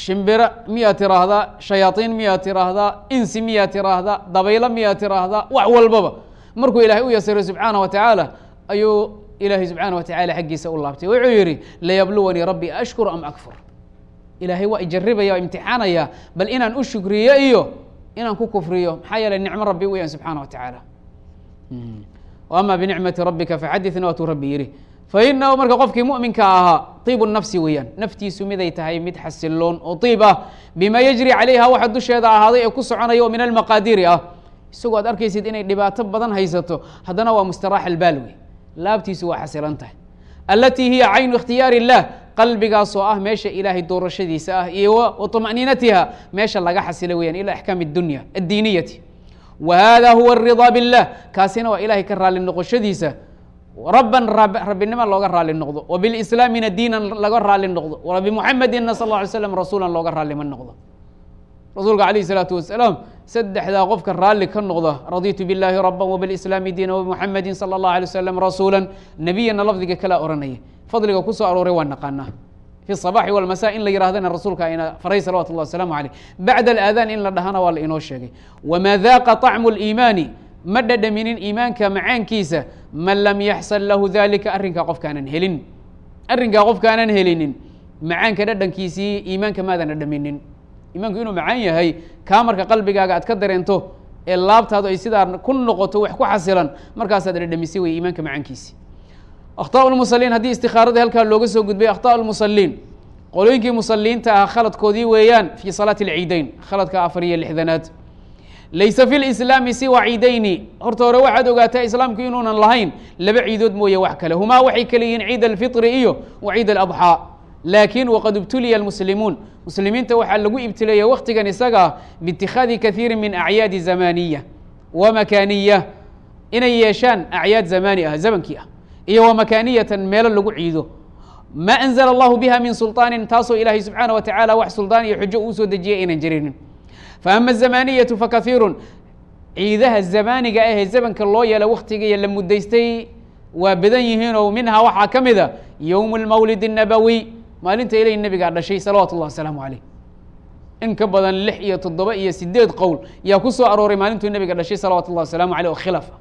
shimbiro miyaa tiraahdaa shayaaiin miyaa tiraahdaa insi miyaa tiraahdaa dabaylo miyaa tiraahdaa wax walbaba. Markuu ilaahay u yasiray subxaana wa tacaala ayuu ilaahay subxaana wa tacala xaggiisa u laabtay. Wuxuu yihi layabluwanii rabbi ashkur am akfur. Ilaahay waa ijaribaya imtixaanaya bal inaan u shukriyo iyo inaan ku kufriyo maxaa yeeley nicmo rabbi weyaan subxaana wa tacaala. Ama binicmati rabbika faxaditna waatuu rabbi yihi fainahu marka qofkii muminka ahaa iibu nafsi weeyaan naftiisu miday tahay mid xasiloon oo iib ah bima yajri calayha waxa dusheeda ahaaday ee ku soconaya oo min almaqaadiri ah isagoo ad arkaysid inay dhibaato badan haysato haddana waa mustaraax albaal wey laabtiisu waa xasilan tahay alatii hiya caynu ikhtiyaar illah qalbigaasoo ah meesha ilaahay doorashadiisa ah iyo wa طma'niinatiha meesha laga xasila weyaan ila axkaam اdunya addiiniyati wa hada huwa الriضا biالlah kaasina waa ilahay ka raali noqoshadiisa rabban rabbinima looga raali noqdo wa bilislaamina diinan laga raali noqdo wa bimuxamedina sal lla alay slam rasuulan looga raalima noqdo rasuulka alayh isalaatu wasalaam saddexdaa qofka raalli ka noqda raditu biاllahi raban wbilislaami diina wabimuxamedin sala اllah alay wasalam rasuula nebiyana lafdiga kalaa oranaya fadliga kusoo arooray waa naqaanaa fi sabaxi walmasa in la yihahdana rasuulka ayna faray salawatu llah wasalaamu aleyh bacda alaadaan in la dhahana waa la inoo sheegay wama daaqa طacmu اliimaani ma dhadhaminin iimaanka macaankiisa man lam yaxsal lahu dalika arrinkaa qofkaanan helin. Arrinkaa qofkaanan helinin. Macaanka dhadhankiisii iimaanka maadan dhadhaminin iimaanku inuu macaan yahay kaa marka qalbigaaga aad ka dareento ee laabtaadu ay sidaa ku noqoto wax ku xasilan markaasaad dhadhamisay wey iimaanka macaankiisi. Akhtaa lmusaliin haddii istikaaradii halkaa looga soo gudbay akhtaa lmusaliin qolooyinkii musaliinta ah khaladkoodii weeyaan fii salaati alciideyn khaladka afar iyo lixdanaad laysa fi lislaami siwa ciidayni horta hore waxaad ogaataa islaamku inuunan lahayn laba ciidood mooye wax kale humaa waxay kale yihiin ciid alfitri iyo wa ciid aladxaa laakiin waqad ibtuliya almuslimuun muslimiinta waxaa lagu ibtileeyey waktigan isaga ah biitikhaadi kaiiri min acyaadi zamaniya wa makaaniya inay yeeshaan acyaad zamani ah zamankii ah iyo wa makaaniyatan meelo lagu ciido ma anzla allahu biha min sulطaanin taasoo ilaahay subxaana wa tacaala wax suldaan iyo xujo uu soo dejiyay aynan jirinin faama azamaniyatu fakaiirun ciidaha zamaaniga ahee zamanka loo yeela waktigiiyo la mudaystay waa badan yihiinoo minhaa waxaa ka mida yowm اlmawlid الnabowi maalinta ilahi nebigaa dhashay salawatu اllah wasalaamu caleyh in ka badan lix iyo toddoba iyo sideed qowl yaa ku soo arooray maalintuu nebiga dhashay salawatu اllah wasalaamu aleyh oo khilaaf ah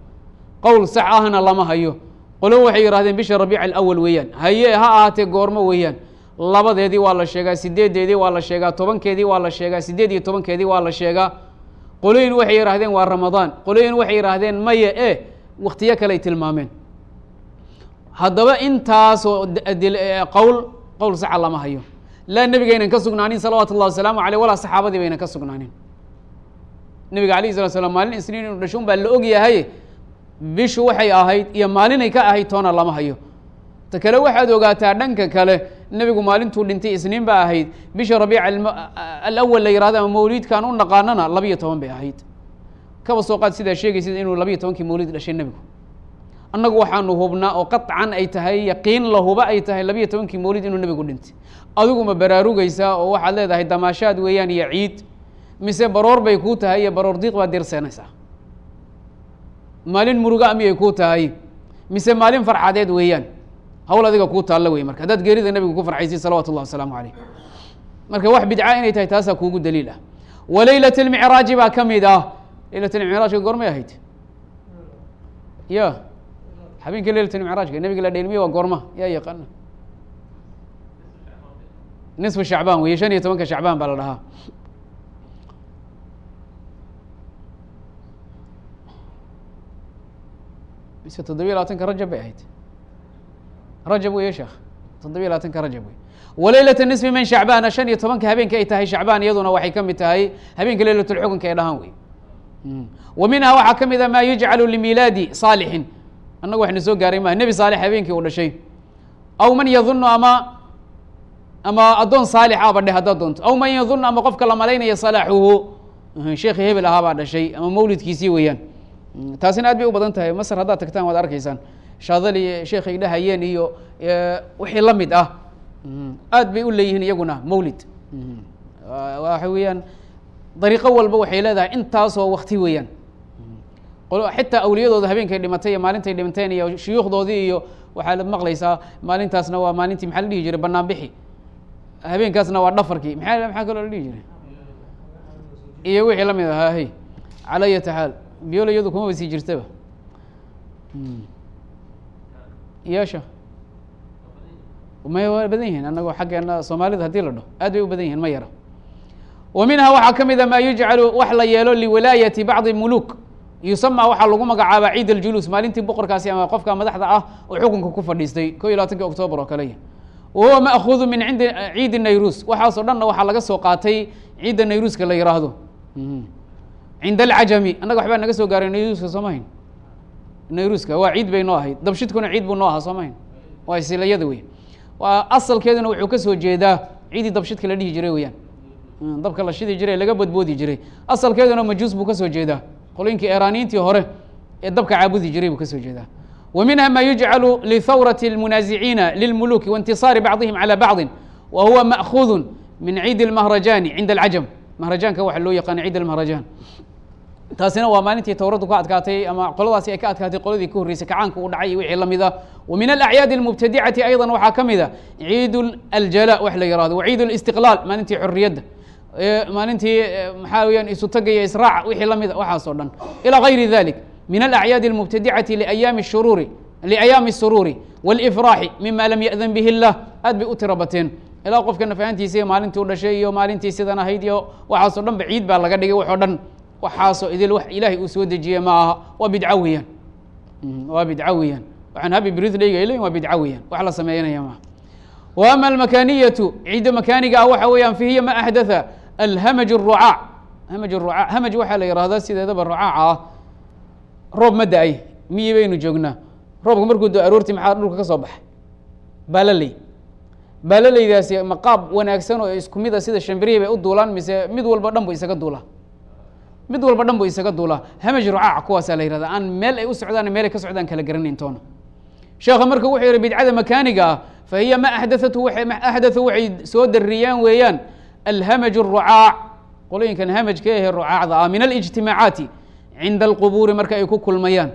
qowl sax ahna lama hayo qolo waxay yihahdeen bisha rabiic alawal weeyaan haye ha ahaatee goormo weeyaan labadeedii waa la sheegaa sideedeedii waa la sheegaa tobankeedii waa la sheegaa sideed iyo tobankeedii waa la sheegaa. Qolooyin waxay yihaahdeen waa ramadaan. Qolooyin waxay yihaahdeen maya e waktiyo kaley tilmaameen. Haddaba intaasoo qowl qowl saxa lama hayo. Laa nebigaynan ka sugnaanin salawaatu اllah wasalaamu aleyh walaa saxaabadii baynan ka sugnaanin. Nebiga alayh salatu slam maalin isniin inu dhasho un baa la og yahay bishu waxay ahayd iyo maalinay ka ahayd toona lama hayo. Ta kale waxaad ogaataa dhanka kale nebigu maalintuu dhintay isniin ba ahayd. Bisha rabiic alawal la yihahdo ama mawliidkaan u naqaanana labiyo toban bay ahayd. Kaba soo qaad sidaa sheegaysid inuu labiyo tobankii mawlid dhashay nebigu. Annagu waxaanu hubnaa oo qaطcan ay tahay yaqiin la huba ay tahay labiyo tobankii mawlid inuu nebigu dhintay adiguma baraarugaysaa oo waxaad leedahay damaashaad weeyaan iyo ciid mise baroor bay kuu tahay iyo baroor diiq baad dirsanaysaa maalin muruga miyay kuu tahay mise maalin farxadeed weeyaan hawl adiga kuu taalla wey marka. Haddaad geerida nebigu ku farxaysid salawatu اllah wasalaamu aleyh marka wax bidca inay tahay taasaa kuugu daliil ah. Wa leylat اlmicraaji baa ka mid ah. Leylat lmicraajka goormay ahayd? Ya habeenkii leylat lmicraajka nebiga la dheelmiye waa goorma. Yaa yaqaana nisfu shacbaan wey shan iyo tobanka shacbaan baa la dhahaa. Mise toddobiya labaatanka rajab bay ahayd rajab wey sheekh toddobiya labaatanka rajab wey waleylata nisfi min shacbaana shan iyo tobanka habeenka ay tahay shacbaan iyaduna waxay ka mid tahay habeenka leylatulxukunka ay dhahaan wey wa minhaa waxaa ka mid a maa yujcalu limilaadi saalixin annagu waxna soo gaaray maha nebi saalix habeenkii uu dhashay aw man yadunu ama ama addoon saalix aba dheh haddaad doonto aw man yadunu ama qofka la malaynaya salaaxuhu sheekhi hebel ahaabaa dhashay ama mawlidkiisii weeyaan taasina aad bay u badan tahay masr haddaad tagtaan waad arkaysaan shaadali sheekhay dhahayeen iyo wixii la mid ah. Aad bay u leeyihiin iyaguna mawlid. Waxa weeyaan dariiqo walba waxay leedahay intaasoo wakti weeyaan. Xitaa awliyadooda habeenkay dhimatay iyo maalintay dhinteen iyo shuyuukhdoodii iyo waxaad maqlaysaa maalintaasna waa maalintii maxaa la dhihi jiray banaan bixi habeenkaasna waa dhafarkii maa maxaa kaloo la dhihi jiray? Iyo wixii la mid ahaa hey cala ayati xaal biyolo iyadu kuma wasii jirtaba yasha may badan yihiin anagoo xaggeena soomaalida haddii la dhaho aad bay u badan yihiin ma yara wa minhaa waxaa ka mida maa yujcalu wax la yeelo liwilaayati bacdi muluk. Yusama waxaa lagu magacaabaa ciid aljuluus maalintii boqorkaasi ama qofka madaxda ah oo xukunka ku fadhiistay ko iyo labatankii octoobar oo kaleya wa huwa min cindi ciidi nayrus. Waxaasoo dhanna waxaa laga soo qaatay ciidda nayruuska la yiraahdo. Cinda alcajami annaga waxbaa naga soo gaaray nayruuska soo mahayn nayruuska waa ciid bay noo ahayd dabshidkuna ciid buu noo ahaa soo mahayn waa isilayada wey waa asalkeeduna wuxuu ka soo jeedaa ciidii dabshidka la dhihi jiray weyaan dabka la shidi jiray laga bodboodi jiray asalkeeduna majuus buu ka soo jeedaa qolooyinkii eraaniintii hore ee dabka caabudi jiray buu ka soo jeedaa wa minha ma yujcalu lihawrati اlmunaaziciina lilmuluki waintisaari bacdihim calى bacضi wa huwa ma'kuudu min ciidi اlmahrajani cinda alcajam mahrajaanka waxa loo yaqaana ciid almahrajaan taasina waa maalintii towraddu ka adkaatay ama qoladaasi ay ka adkaatay qoladii ka horreysay kacaanka u dhacay iyo wixii la wa min alacyaadi almubtadicati aydan waxaa ka mid a ciid aljala wax la yihahdo wa ciid alistiqlaal maalintii xorriyadda. Maalintii maxaa weyaan isu tagaya israaca wixii la mida waxaasoo dhan. Ilaa gayri dalik min alacyaadi almubtadicati liayaami ashuruuri liayaami asuruuri walifraaxi mima lam ya'dan bihi illah aad bay u tiro bateen. Ilaa qofka nafahantiisa iyo maalintii u dhashay iyo maalintii sidan ahayd iyo waxaasoo dhan ba ciid baa laga dhigay waxoo dhan waxaasoo idil wax ilaahay uu soo dejiyey ma aha waa bidco weeyaan waa bidco weeyaan waxaan habi brithdayga ay leyin waa bidco weeyaan wax la sameeyanaya maaha. Wa ama almakaniyatu ciidda makaaniga ah waxa weeyaan fi hiya ma axdatha alhamaj الrucaac hamaj rucaac hamaj waxaa la yihahdaa sideedaba rucaaca ah. Roob ma da'ay. Miyi baynu joognaa? Roobka markuu do aroortii maxaa dhulka ka soo baxay? Baalaley. Baalaleydaasi ma qaab wanaagsan oo isku mid a sida shambirihi bay u duulaan mise mid walba dhan bu isaga duulaa mid walba dhan bu isaga duulaa. Hamaj rucaac kuwaasaa la yihahda aan meel ay u socdaan meel ka socdaan kala garanayn toona. Sheekha marka wuxuu yihi bidcada makaaniga ah fa hiya ma axdaatu ma axdathu waxay soo dariyaan weeyaan. Alhamaj rucaac qolooyinkan hamaj ka ahe rucaacda ah min alijtimaacaati cinda alqubuuri marka ay ku kulmayaan.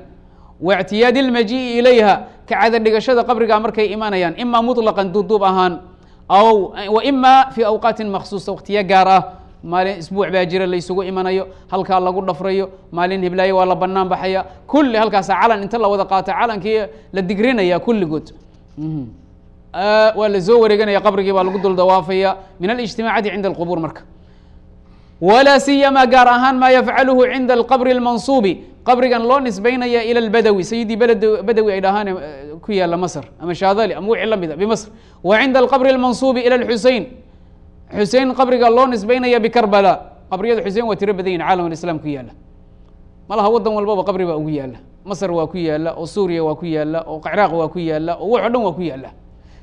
Wa ictiyaadi almajii'i ilayha ka cadadhigashada qabrigaa markay imanayaan ima muطlaqan duuduub ahaan aw wa ima fi awqaatin makhsuusa waqtiyo gaar ah maalin isbuuc baa jira laysugu imanayo halkaa lagu dhafrayo maalin hiblaayo waa la banaan baxaya. Kulli halkaasa calan inta la wada qaato calankii la digrinaya kulligood. Mhm. Waa la soo wareeganaya qabrigii baa lagu dul dawaafaya. Min alijtimaacati cinda alqubuur marka. Walaa siyamaa gaar ahaan maa yafcaluhu cinda alqabri almansuubi. Qabrigan loo nisbaynaya ila albadawi. Sayidii badawi ay dhahaan eh, ku yaalla masr ama shaadali ama wixii la ah, bimasr wa cinda alqabri almansuubi ila alxusein xuseen qabriga loo nisbaynaya bikarbala qabriyada xuseen waa tiro badan yihiin caalamalislaam ku yaalla. Malaha waddan walbaba qabri baa ugu yaalla. Masar waa ku yaalla oo suuriya waa ku yaalla oo ciraaq waa ku yaalla oo wax o dhan waa ku yaalla.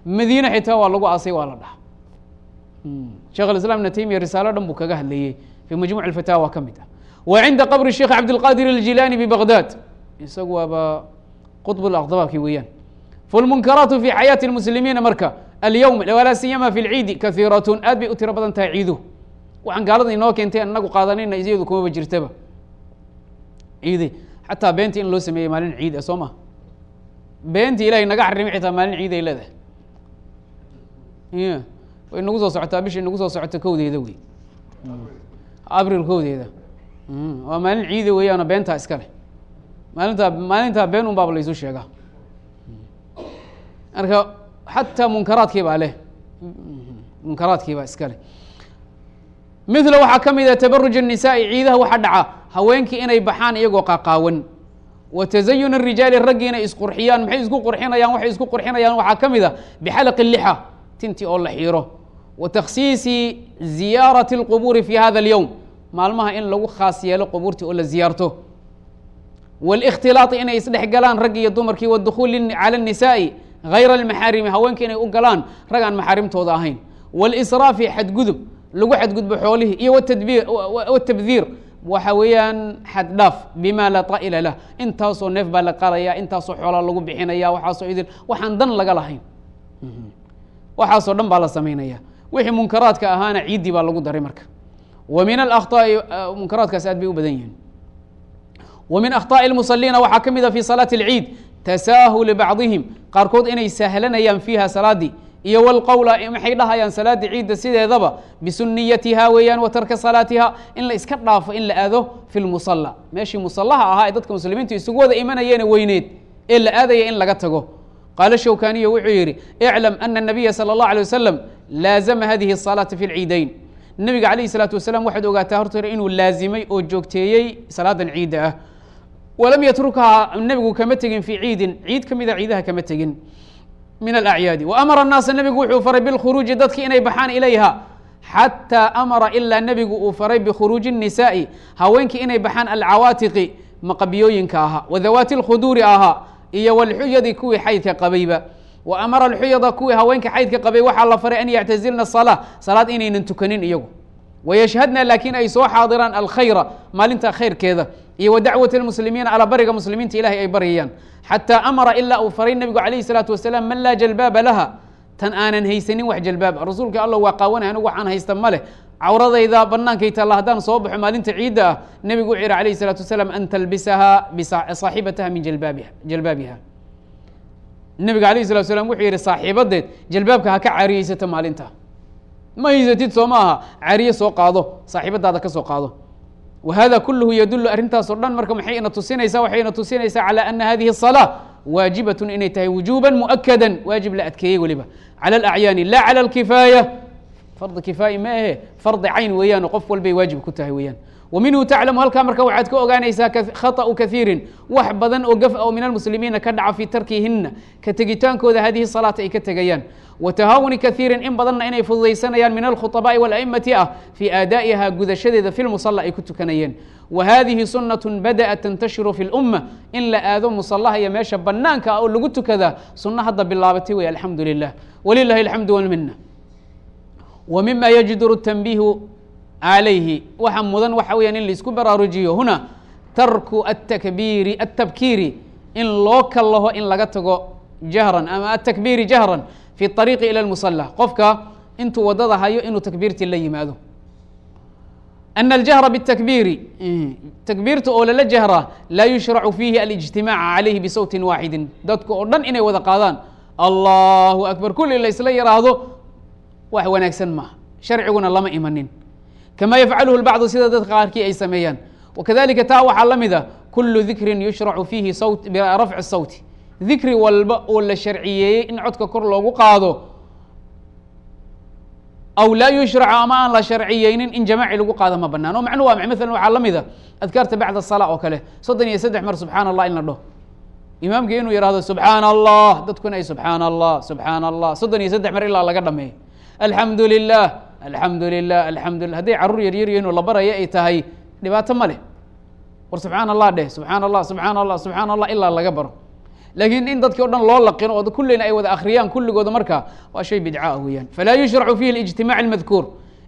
Madiine xitaa waa lagu aasay waa la dhaha hmm. shekh alislam ibna taymiya risaalo dhan buu kaga hadlayey fii majmuc alfataawa ka mid ah. Wa cinda qabri sheekh cabdilqaadir aljilaani bibaqdaad isagu waaba qudb laqdabaabki weeyaan. Falmunkaraatu fi xayaati lmuslimiina marka alyowm walaa siyama fi lciidi kahiiratun aad bay u tiro badan tahay ciiduhu waxaan gaalada inoo keentay anagu qaadanayna iyadu kumaba jirtaba ciidi xataa beenta in loo sameeyey maalin ciid ah soo ma beentii ilahay naga xarimay xitaa maalin ciid ay leedahay y way nagu soo socotaa bishay nagu soo socota kowdeeda wey abril kowdeeda waa maalin ciida weeyaano beentaa iska leh maalintaa maalintaa been un laysu sheegaa marka xataa munkaraadkii baa leh munkaraadkii baa iska leh mila waxaa ka mid a tabaruj الnisaai ciidaha waxa dhaca haweenkii inay baxaan iyagoo qaqaawan wa tazayun الrijaali raggii inay isqurxiyaan maxay isku qurxinayaan waxay isku qurxinayaan waxaa ka mid a bixalq الlixa tinti oo la xiiro wa takhsiisi ziyaarati اlqubuuri fi hada اlyowm maalmaha in lagu khaas yeelo qubuurtii oo la ziyaarto wاlاkhtilaaطi inay isdhex galaan raggi iyo dumarkii wاdukhuuli calى الnisaaءi hayra almaxaarimi haweenka inay u galaan rag aan maxaarimtooda ahayn wاlsraafi xadgudub lagu xadgudbo xoolihii iyo wtadbiir wtabdiir waxa weeyaan xaddhaaf bima laa طa'ila lah intaasoo neef baa la qalaya intaasoo xoolaa lagu bixinaya waxaasoo idin waxaan dan laga lahayn waxaasoo dhan baa la samaynaya wixii munkaraadka ahaana ciiddii baa lagu daray marka wa min akhطaa'i munkaraadkaas aad bay u badan yihiin wa min akhطaaءi اlmusaliina waxaa ka mid a fi salaati اlciid tasaahuli bacdihim qaarkood inay sahlanayaan fiiha salaadii iyo wlqowla maxay dhahayaan salaada ciidda sideedaba bisuniyatiha weeyaan wa tarka salaatiha in la iska dhaafo in la aado fi lmusala meeshii musalaha ahaa ee dadka muslimiintu isugu wada imanayeene weyneed ee la aadaya in laga tago qaala shawkaniyo wuxuu yidhi iclam ana nabiya salى اllah alay wasalam laazama hadihi الsalaata fi lciidayn nebiga calayh الsalaatu wasalam waxaad ogaataa horta hore inuu laazimay oo joogteeyey salaadan ciidda ah walam yatrukhaa nebigu kama tegin fii ciidin ciid ka mida ciidaha kama tegin min alacyaadi wa amara annaasa nebigu wuxuu faray bilkhuruuji dadki inay baxaan ilayha xataa amara ilaa nebigu uu faray bikhuruuji الnisaa'i haweenkii inay baxaan alcawaatiqi maqabiyooyinka ahaa wadawaati اlkhuduuri ahaa iyo walxuyadi kuwii xaydka qabayba wa amara alxuyada kuwii haweenka xaydka qabay waxaa la faray an yactazilna salaa salaad inaynan tukanin iyagu wayashhadna laakiin ay soo xaadiraan alkhayra maalinta khayrkeeda iyo wa dacwati lmuslimiina bariga muslimiinta ilahay ay baryayaan xataa amara ilaa uu faray nebigu calayhi salaatu wasalaam man laa jalbaaba laha tan aanan haysanin wax jalbaab rasuulka alla waa qaawanay anigu waxaan haysta ma leh cawradayda bannaankay taalla haddaan soo baxo maalinta ciidda ah nebigu wuxuu yihi alayhi salaatu wasalaam an talbisahaa bisaaxibataha min jalbaabiha jalbaabiha nebiga alayhi salatu wasalaam wuxuu yihi saaxiibadeed jalbaabka ha ka caariyeysato maalinta ma haysatid soo ma aha caariye soo qaado saaxiibadaada ka soo qaado wa hada kulluhu yadulu arrintaasoo dhan marka maxay ina tusinaysaa waxay ina tusinaysaa calى ana hadihi الصalاة waajibaة inay tahay wujuba muؤakada waajib la adkeeyey weliba calى اlأcyaani la calى اlkifaaya fardi kifaaya ma ahe fardi cayn weeyaan qof walbay waajib ku tahay weeyaan wa minhu taclamu halkaa marka waxaad ka ogaanaysaa khaطأu kaiirin wax badan oo gaf oo min almuslimiina ka dhaca fii tarkihina ka tegitaankooda hadihi salaata ay ka tegayaan wa tahaawuni kaiirin in badanna inay fududaysanayaan min alkhuطabaaءi wاla'imati ah fii aadaa'iha gudashadeeda fi lmusala ay ku tukanayeen wa hadihi sunaة badaأat tantashiru fi اlumma in la aado musallaha iyo meesha banaanka ah oo lagu tukadaa sunno hadda bilaabatay wey alxamdu lilah walilahi اlxamdu wاlmina wa mima yajdur tanbiihu calayhi. Waxa mudan waxa weyaan in la isku baraarujiyo. Huna tarku atakbiiri atabkiiri in loo kallaho in laga tago jahran ama atakbiiri jahran fi ariiqi ila lmusala qofka intuu waddada hayo inuu takbiirtii la yimaado. Ana aljahra bاtakbiiri takbiirta oo lala jahraa laa yushracu fiihi alijtimaaca calayhi bisawtin waaxidin dadku oo dhan inay wada qaadaan allahu akbar. Kulli la isla wax wanaagsan maaha. Sharciguna lama imanin kama yafcaluhu lbacdu sida dadka qaarkii ay sameeyaan wakadalika taa waxaa la mid a kulu dikrin yushracu fiihi birafci sawti dikri walba oo la sharciyeeyey in codka kor loogu qaado aw laa yushracu ama aan la sharciyeynin in jamaaci lagu qaado ma banaan o macnuhu waa maala waxaa la mid a adkaarta bacda salaa oo kale soddon iyo saddex mar subxaana allah in la dhaho imaamkii inuu yihahdo subxaana allah dadkuna ay subxaana allah subxaana allah soddon iyo saddex mar ilaa laga dhameeyo alxamdu lilah alxamdu lilah alxamdulilah hadday carruur yaryar yihiin oo la baraya ay tahay dhibaato ma leh. War subxaana allah dheh subxaana allah subxaana allah subxaana allah ilaa laga baro. Laakiin in dadkii o dhan loo laqino oo kullina ay wada akhriyaan kulligooda marka waa shay bidca ah weeyaan. Falaa yushracu fihi اlijtimac اlmadkuur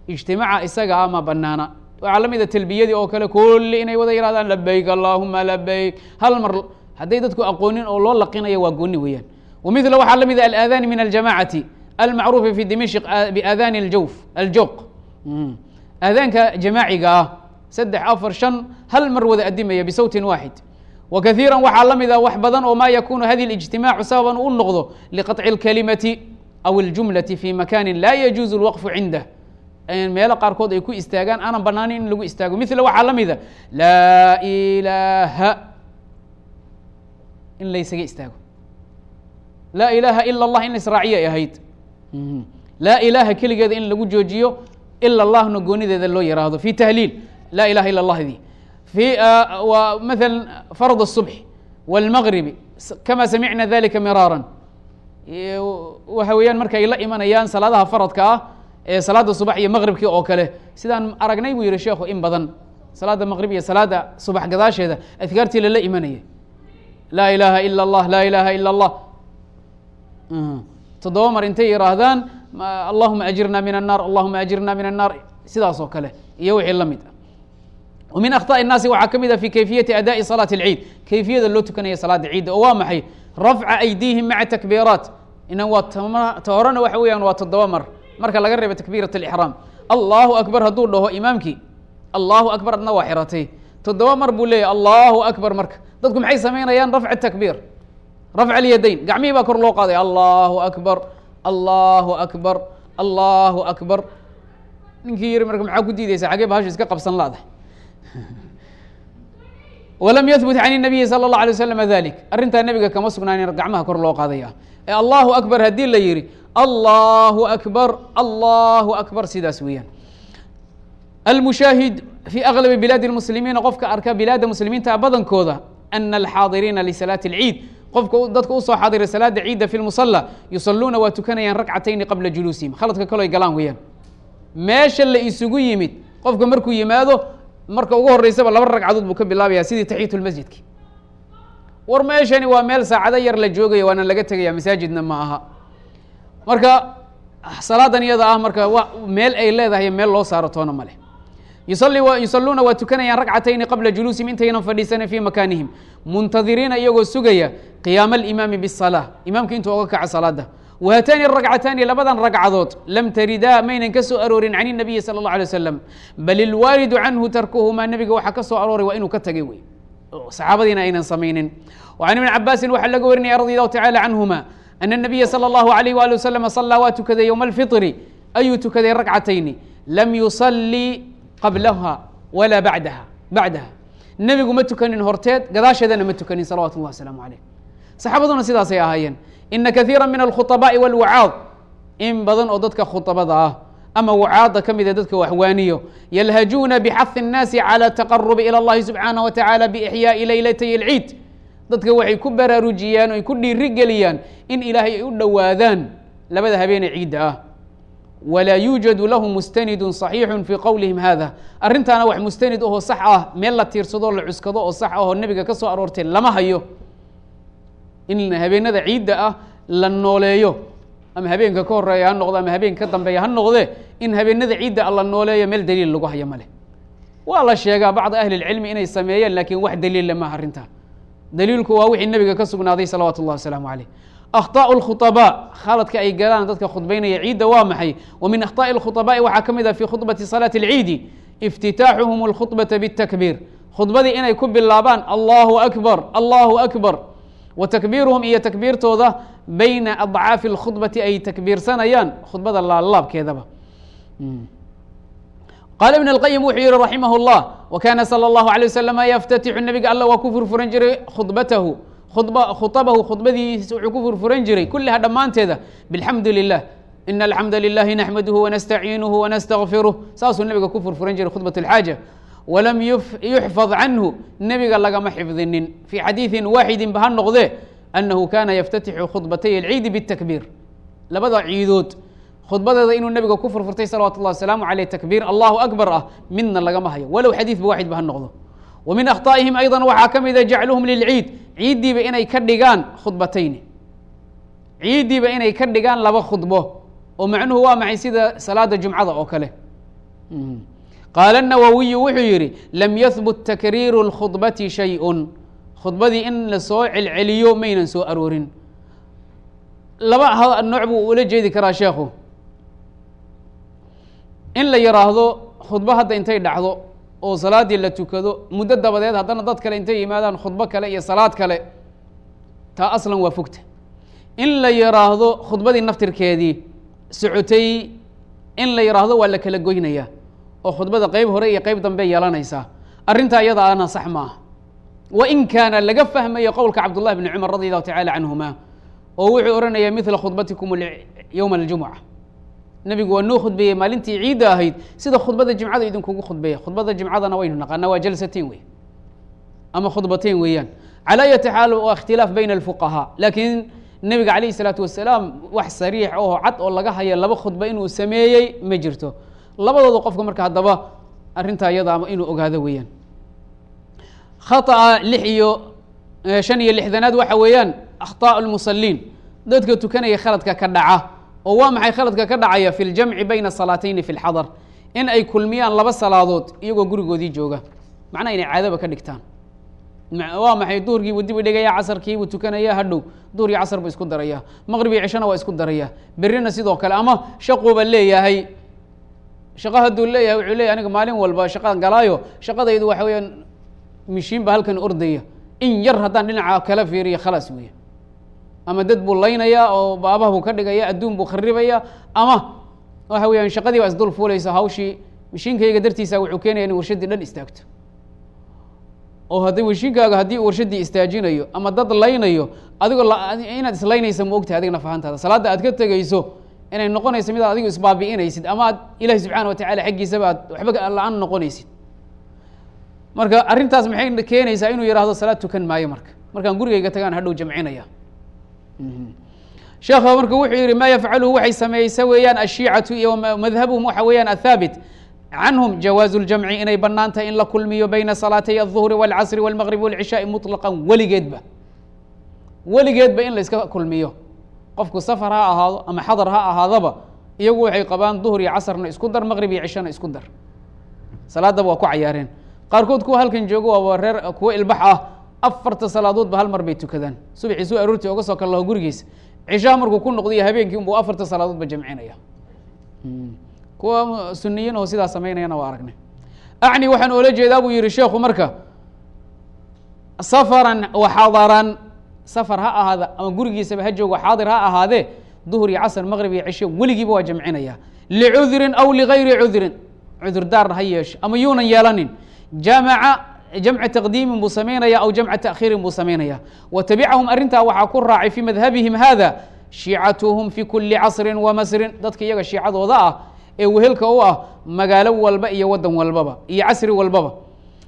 ijtimaaca isaga ah banaana waxaa la mida talbiyadii oo kale kulli inay wada yihahdaan labayk allahuma labayk hal mar hadday dadku aqoonin oo loo laqinayo waa gooni weeyaan. Wamila waxaa la mida alaadani min aljamacati almacruufi fi dimashq biaadani aljawf aljowq aadaanka jamaaciga ah saddex afar shan hal mar wada adimaya bisawtin waaxid wa kaiira waxaa la mida wax badan oo ma yakunu hadi اlijtimaacu sababan u noqdo liqaطci اlkalimati aw اljumlati fi makani la yajuuzu اlwaqfu cindah meelo qaarkood ay ku istaagaan aanan banaanin in lagu istaago mila waxaa la mida laa ilaaha in laysaga istaago laa ilaaha ila اllah in laisraaciyo ay ahayd laa ilaaha keligeeda in lagu joojiyo ila allahna goonideeda loo yaraahdo fi tahliil laa ilaha ila اllah di في مثلا فرض الصبح والمغرب كما سمعنا ذلika mirاarا waxa weeyaan markay la imanayaan salaadaha faradka ah ee salaada subax iyo maqribkii oo kale sidaan aragnay buu yihi sheekhu in badan salaada maqrib iyo salaada subax gadaasheeda adkaartii lala imanaya laa ilaha ilا الlah laa ilaha ilا الlah toddoba mar intay yihaahdaan allahuma ajirna min الnar allahuma ajirna min الnar sidaas oo kale iyo wixii la mid min akhطاء الnaasi waxaa ka mid a fi kayfiyati adaaءi salaaة اlciid kayfiyada loo tukanaya salaada ciidda oo waa maxay rafca aydihim maca takbiiraat inan waa ta horena waxa weeyaan waa toddoba mar marka laga reebo takbiiraة اlixraam allahu akbar hadduu dhaho imaamkii allahu akbar adna waa xiratay toddoba mar buu leeyahy allahu akbar marka dadku maxay samaynayaan rafc takbiir rafc اlyadayn gacmihii baa kor loo qaaday allahu akbar allahu akbar allahu akbar ninkii yiri marka maxaa ku diideysa xagee bahashu iska qabsan laadahay wlam yhbut can الnabiyi salى الlaه alيه waslam dalik arrintaa nebiga kama sugnaanin gacmaha kor loo qaadaya ee allahu akbar haddii la yihi allahu akbar allahu akbar sidaas weeyaan almushaahid fi aغlabi bilaadi اmuslimiina qofka arka bilaada muslimiinta badankooda ana alxaadiriina lisalaati اlciid qofka dadka u soo xaadiray salaada ciidda fi lmusala yusaluuna waa tukanayaan rakcatayni qabla juluusihim. Khaladka kaloy galaan weeyaan. Meesha la isugu yimid qofka markuu yimaado marka ugu horeysaba laba ragcadood buu ka bilaabaya sidii taxiyat lmasjidki war meeshani waa meel saacado yar la joogaya waana laga tegaya masaajidna ma aha. Marka salaadan iyada ah marka meel ay leedahay meel loo saaro toona ma leh. yusali yusaluuna waa tukanayaan ragcatayni qabla juluusihim intaynan fadhiisanin fii makaanihim muntadiriina iyagoo sugaya qiyaama alimaami bisalaa imaamka intuu oga kaco salaada wa haataani aragcataani labadan ragcadood lam taridaa maynan ka soo aroorin can inabiyi sala allah alay wasalam bal ilwaaridu canhu tarkuhumaa nebiga waxaa ka soo arooray waa inuu ka tagay wey saxaabadiina aynan samaynin can ibni cabaasin waxaa laga warinaya radi allahu tacala canhuma ana nabiya sala allahu alayh waali wasalam sallaa waa tukaday yowma alfitri ayuu tukaday ragcatayni lam yusalii qablaha walaa badaha bacdaha nebigu ma tukanin horteed gadaasheedana ma tukanin salawatu اllah wasalaamu alayh saxaabaduna sidaasay ahaayeen ina kaiira min alkhuطabaaءi wاlwacaad in badan oo dadka khuطabada ah ama wacaada ka mida dadka waxwaaniyo yalhajuuna bixahi الnaasi calى taqarubi ilى اllahi subxaanaه wa taعala bixyaaءi leylatay اlciid dadka waxay ku baraarujiyaan o ay ku dhiiri geliyaan in ilaahay ay u dhowaadaan labada habeene ciidda ah walaa yuujadu lahu mustanidu صaxiixu fii qowlihim hada arrintaana wax mustanid ahoo sax ah meel la tiirsado la cuskado oo sax ahoo nebiga ka soo aroortay lama hayo in habeenada ciidda ah la nooleeyo ama habeenka ka horeeya ha noqdo ama habeenka ka dambeeya ha noqde in habeenada ciidda ah la nooleeyo meel daliil lagu hayo male waa la sheegaa bacd ahli اlcilmi inay sameeyeen lakin wax daliilla maaha arrintaa daliilku waa wixii nebiga ka sugnaaday salawaatu اllah wasalaamu aleyh akhطاء الkhuطabاء khaladka ay galaan dadka khudbaynaya ciidda waa maxay wa min akhطاء الkhuطabaaءi waxaa ka mid a fi khudbati salaati اlciidi اftitaaxuhum اlkhudbaةa bالtakbiir khudbadii inay ku bilaabaan allahu akbar allahu akbar wa takbiiruhum iyo takbiirtooda bayna adcaafi اlkhudbati ay takbiirsanayaan khudbada laalaabkeedaba qaala ibn اlqayim wuxuu yihi raximah اllah wa kana salى اllahu alيه waslama yaftatixu nebiga alla waa ku furfuran jiray khudbatahu khuطabahu khudbadiisa wuxuu ku furfuran jiray kuliha dhammaanteeda bاlxamdu lilah in alxamda lilahi naxmaduhu wanastaciinuhu wanastagfiruh saasuu nebiga ku furfuran jiray khudbat اlxaaja walam yuxfad canhu nebiga lagama xifdinin fii xadiiثin waaxidin ba ha noqdee anahu kana yaftatixu khudbatay اlciidi bالtakbiir labada ciidood khudbadeeda inuu nebiga ku furfurtay salawatu اllah wasalaamu aleyh takbiir allahu akbar ah midna lagama hayo walow xadiiثba waaxid ba ha noqdo wa min akhطaa'ihim ayضa waxaa ka mida jacluhum lilciid ciiddiiba inay ka dhigaan khudbatayni. Ciiddiiba inay ka dhigaan laba khudbo oo macnuhu waa maxay sida salaada jumcada oo kale. Hmm. Qaala nawowiyu wuxuu yidhi lam yahbut takriiru اlkhudbati shay-un. Khudbadii in la soo celceliyo maynan soo aroorin. Laba nooc buu ula jeedi karaa sheekhu. In la yiraahdo khudbo hadda intay dhacdo oo salaaddii la tukado muddo dabadeed haddana dad kale intay yimaadaan khudbo kale iyo salaad kale taa aslan waa fogta. In la yiraahdo khudbadii naftirkeedii socotay in la yiraahdo waa la kala goynayaa oo khudbada qeyb hore iyo qeyb dambe yeelanaysaa. Arrintaa iyada ana sax maaha wa in kaana laga fahmayo qowlka cabdullahi bni cumar radi allahu tacala canhuma oo wuxuu ohanaya mila khudbatikum yowma aljumuca nebigu waa noo khudbeeyey maalintii ciidda ahayd sida khudbada jimcada idinkugu khudbeeya khudbada jimcadana waynu naqaanaa waa jalsateyn wey ama khudbateyn weeyaan calaa ayati xaal waa ikhtilaaf bayna alfuqahaa laakiin nebiga calayh isalaatu wasalaam wax sariix oo cad oo laga haya laba khudba inuu sameeyey ma jirto labadooda qofka marka haddaba arrintaa iyada inuu ogaado weeyaan khaطأa lix iyo shan iyo lixdanaad waxa weeyaan akhطاء اlmusaliin dadka tukanaya khaladka ka dhaca oo waa maxay khaladka ka dhacaya fi اljamci bayna salaatayni fi اlxadar in ay kulmiyaan laba salaadood iyagoo gurigoodii jooga. Macnaha inay caadaba ka dhigtaan. Waa maxay duhurkii buu dib u dhigaya casarkii buu tukanaya hadhow duhur iyo casar buu isku daraya maqrib iyo cishana waa isku daraya berrina sidoo kale ama shaquuba leeyahay shaqo hadduu leeyahay wuxuu leeyahy aniga maalin walba shaqaan galaayo shaqadaydu waxa weeyaan mishiin ba halkan ordaya. In yar haddaan dhinaca kala fiiriyo khalaas weya ama dad buu laynayaa oo baabaha buu ka dhigaya adduun buu kharibaya ama waxa weeyaan shaqadii baa isdul fuulaysa hawshii mishiinkayga dartiisa wuxuu keenaya in warshaddii dhan istaagto. Oo hadday washiinkaaga haddii warshaddii istaajinayo ama dad laynayo adigoo inaad islaynaysa ma ogtahay adiga nafahantaada. Salaadda aad ka tegayso inay noqonayso midaad adigu isbaabi'inaysid ama aad ilaahi subxaana watacala xaggiisaba aad waxba la'aan noqonaysid. Marka arrintaas maxay keenaysaa inuu yihahdo salaad tukan maayo marka. Markaan gurigayga tagaan hadhow jamcinaya sheekha marka wuxuu yihi ma yafcaluhu waxay sameeyeysa weeyaan ashiicatu iyo madhabuhum waxa weeyaan athaabit canhum jawaazu ljamci inay banaan tahay in la kulmiyo bayna salaatay الظuhri wاlcasri wاlmaqrib wاlcishaai muطlaqan weligeedba weligeedba in la iska kulmiyo qofku safar ha ahaado ama xadar ha ahaadaba iyagu waxay qabaan duhur iyo casarna isku dar maqrib iyo cishana isku dar salaadaba waa ku cayaareen qaarkood kuwa halkan joogo waaba reer kuwo ilbax ah afarta salaadoodba hal mar bay tukadaan. Subaxii suu aroortii oga soo kallaho gurigiisa. Cishaha markuu ku noqdiyo habeenkii unbuu afarta salaadoodba jamcinaya. Kuwa suniyiin oo sidaa samaynayana waa aragnay. Acni waxaan oola jeedaa buu yihi sheekhu marka safaran wa xadaran safar ha ahaada ama gurigiisaba ha joogo xaadir ha ahaadee duhur iyo casr maqrib iyo cisho weligiiba waa jamcinaya. Licudrin aw ligayri cudrin cudur daarna ha yeesho ama yuunan yeelanin. Jamaca jamca taqdiimin buu samaynaya aw jamca taakhiirin buu samaynaya wa tabicahum arrintaa waxaa ku raacay fii madhabihim hada shiicatuhum fi kuli casrin wa masrin. Dadka iyaga shiicadooda ah ee wehelka u ah magaalo walba iyo wadan walbaba iyo casri walbaba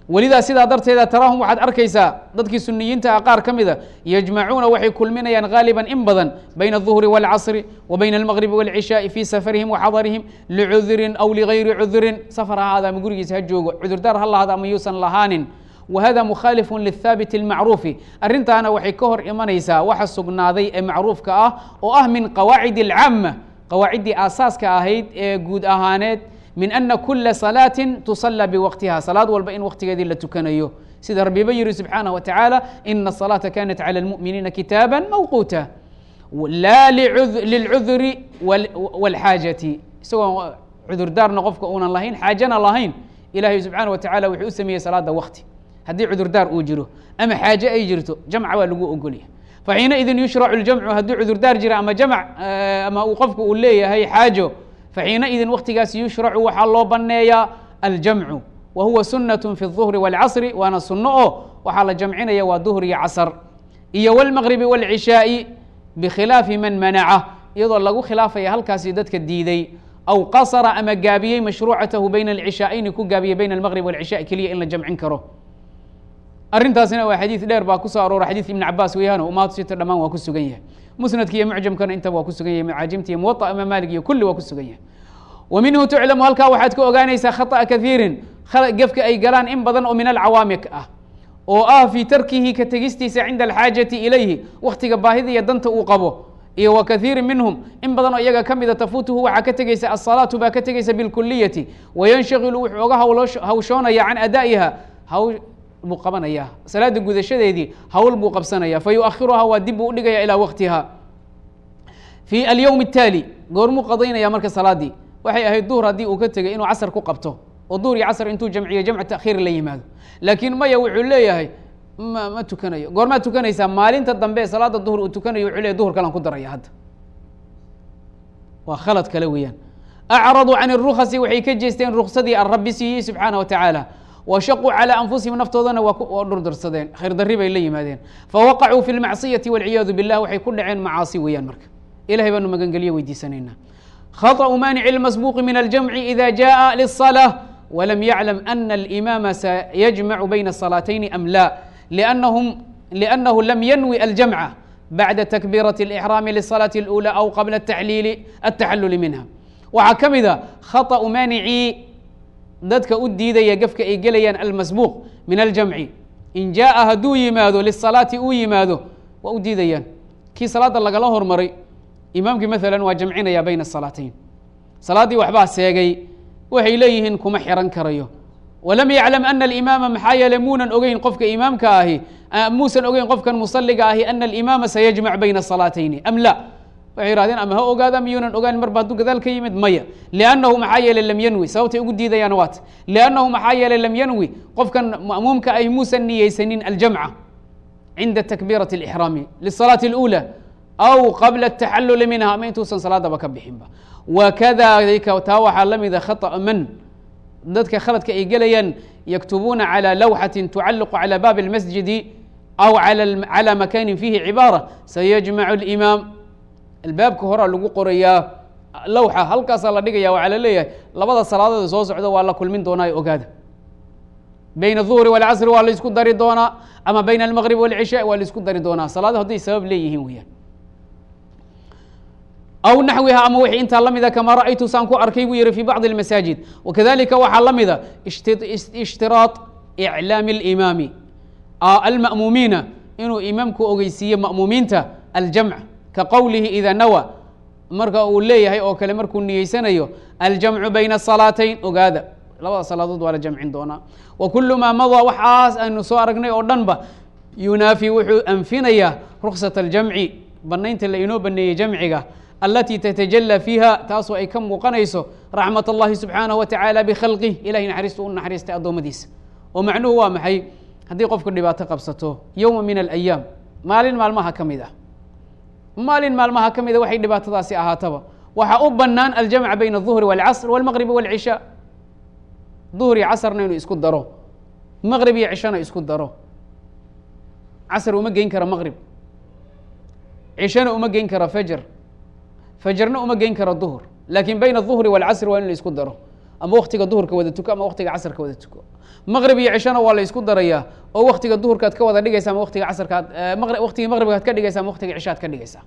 welidaa sidaa darteeda taraahum waxaad arkaysaa dadkii suniyiinta ah qaar ka mida yajmacuuna waxay kulminayaan gaaliban in badan bayna الظuhri wاlcasri wa bayna almagribi wاlcishaai fi safarihim waxadarihim licudrin aw ligayri cudrin safar ha ahaada ama gurigiisa ha joogo cudurdaar ha lahaada ama yuusan lahaanin whada mukhaalifu lithaabit اlmacruufi arrintaana waxay ka hor imanaysaa waxa sugnaaday ee macruufka ah oo ah min qawaacid اlcaama qawaaciddii aasaaska ahayd ee guud ahaaneed min ana kula salaatin tusala biwaqtiha salaad walba in waqtigeedii la tukanayo sida rabiba yihi subxaanaه wa tacaala ina الصalaata kanat calى اlmuؤminiina kitaaba mawquuta laa lilcudri wاlxaajati isagoo cudurdaarna qofka uunan lahayn xaajana lahayn ilahay subxaanaه wa tacala wuxuu u sameeyey salaada waqti haddii cudurdaar uu jiro ama xaaje ay jirto jamca waa lagu ogolya faxiina idin yushracu اljamcu haddii cudurdaar jira ama jamc ama uu qofku uu leeyahay xaajo faxiina idin waktigaas yushracu waxaa loo baneeyaa aljamcu wa huwa sunaة fi الظuhri wاlcasri waana suno oo waxaa la jamcinaya waa duhr iyo casr iyo wاlmaqribi wاlcishaaءi bikhilaafi man manaca iyadoo lagu khilaafaya halkaasi dadka diiday aw qasra ama gaabiyey mashruucatahu bayna alcishaa'ayni ku gaabiyey bayna almaqrib walcishaai keliya in la jamcin karo arrintaasina waa xadiid dheer baa kusoo aroora xadiid ibn cabaas weeyaan umaad sita dhamaan waa ku sugan yahay musnadka iyo mucjamkana intaba waa ku sugan yahay macaajimta iyo muwaطa ama maalig iyo kulli waa ku sugan yahay wa minhu tuclamu halkaa waxaad ka ogaanaysaa khataأa kahiirin gefka ay galaan in badan oo min alcawaamik ah oo ah fii tarkihi ka tegistiisa cinda alxaajati ilayhi waktiga baahida iyo danta uu qabo iyo wa kahiirin minhum in badan oo iyaga ka mida tafuutuhu waxaa ka tegeysa asalaatu baa ka tegeysa bilkuliyati wayanshagilu wuxuu oga hawshoonaya can adaa'iha buu qabanaya salaada gudashadeedii hawl buu qabsanaya fayuakhiruhaa waa dib buu udhigaya ilaa waktiha fi alyowm الtaali goormuu qadaynaya marka salaadii waxay ahayd duhr haddii uu ka tegay inuu casr ku qabto oo duhr iyo casr intuu jamciyo jamc taakhiir la yimaado laakiin maya wuxuu leeyahay ma ma tukanayo goormaad tukanaysaa maalinta dambe salaada duhr uu tukanayo wuxuu leeyahy duhr kalan ku daraya hadda waa khalad kale weeyaan acraduu can الrukasi waxay ka jeesteen ruksadii arabbi siiyey subxaana wa tacaala washaquu calى anfusihim naftoodana waa dhurdursadeen khayr dari bay la yimaadeen fawaqacuu fi اlmacصiyaةi wاlciyaadu bilah waxay ku dhaceen macaasi weeyaan marka ilahay baanu magangelyo weydiisanaynaa khaطأu maanici اlmasbuuqi min aljamci ida jaءa lلصalaaة wlam yaclam ana اlimaama sayajmacu bayna الصalaatayni am la lأnnahu lam yanwi aljamca bacda takbiiraة اlإxraami lلصalaaة اlأulى aw qabla الtaxluli minha waxaa ka mida khaطأu maanicii dadka u diidaya gefka ay gelayaan almasbuuq min aljamci. In jaaa hadduu yimaado lisalaati uu yimaado waa u diidayaan. Kii salaadda lagala hormaray imaamkii maalan waa jamcinaya bayna asalaatayn salaaddii waxbaa seegay waxay leeyihiin kuma xiran karayo. Walam yaclam ana alimaama maxaa yeele muunan ogeyn qofka imaamka ahi muusan ogeyn qofkan musaliga ahi ana alimaama sayajmac bayna salaatayni am la? waxay ihahdeen ama ha ogaada miyuunan ogaan mar ba hadduu gadaal ka yimid? Maya. Liannahu maxaa yeeley lam yanwi. Sababtay ugu diidayaan waata liannahu maxaa yeeley lam yanwi? Qofkan ma'muumka ay muusan niyeysanin aljamca cinda takbiirati alixraami lisalaati اluulى aw qabla ataxalluli minha ama intuusan salaadaba ka bixinba. Wakadalika taa waxaa la mida ah khaطأ man dadka khaladka ay gelayaan yaktubuuna calى lawxati tucalaqu calى baabi اlmasjidi aw calى makanin fiihi cibaara. Sayajmacu اlimaam albaabka horaa lagu qorayaa lawxa halkaasaa la dhigaya waxaa la leeyahay labada salaadood soo socda waa la kulmin doonaa ee ogaada bayna الظuhri wاlcasri waa la isku dari doonaa ama bayna almaqrib wاlcishaa waa la isku dari doonaa salaado hadday sabab leeyihiin weyaan aw naxwiha ama wixii intaa la mida kama ra'aytu saan ku arkay buu yihi fi bacضi اlmasaajid wakadalika waxaa la mida ishtiraaط iclaami اlimaami alma'muumiina inuu imaamku ogeysiiyo ma'muumiinta aljamc ka qowlihi ida nawa. Marka uu leeyahay oo kale markuu niyeysanayo aljamcu bayna salaatayn ogaada. Labada salaadood waa la jamcin doonaa. Wa kulu maa madaa waxaas aynu soo aragnay oo dhan ba wuxuu anfinayaa ruksat aljamci banaynta la inoo baneeyey jamciga alatii tatajala fiiha taasoo ay ka muuqanayso raxmat اllahi subxaanaه wa tacaala bikhalqih ilahay naxariistu u naxariistay addoommadiisa oo macnuhu waa maxay? Haddii qofku dhibaato qabsato yowma min alayaam maalin maalmaha ka mid ah maalin maalmaha ka mida waxay dhibaatadaasi ahaataba waxaa u banaan aljamc bayna الظuhri wاlcasr wاlmaqrib wاlcishaa duhr iyo casrna inuu isku daro maqrib iyo cishona isku daro casr uma geyn karo maqrib cishona uma geyn karo fajr fajrna uma geyn karo duhr lakin bayna الظuhri wاlcasr waa in la isku daro ama waktiga duhurka wada tuko ama waktiga casrka wada tuko. Maqrib iyo cishona waa la isku darayaa oo waktiga duhurkaad ka wada dhigaysa ama waktiga casrkaad waktiga maqribkaad ka dhigaysa ama waktiga cishaad ka dhigaysa.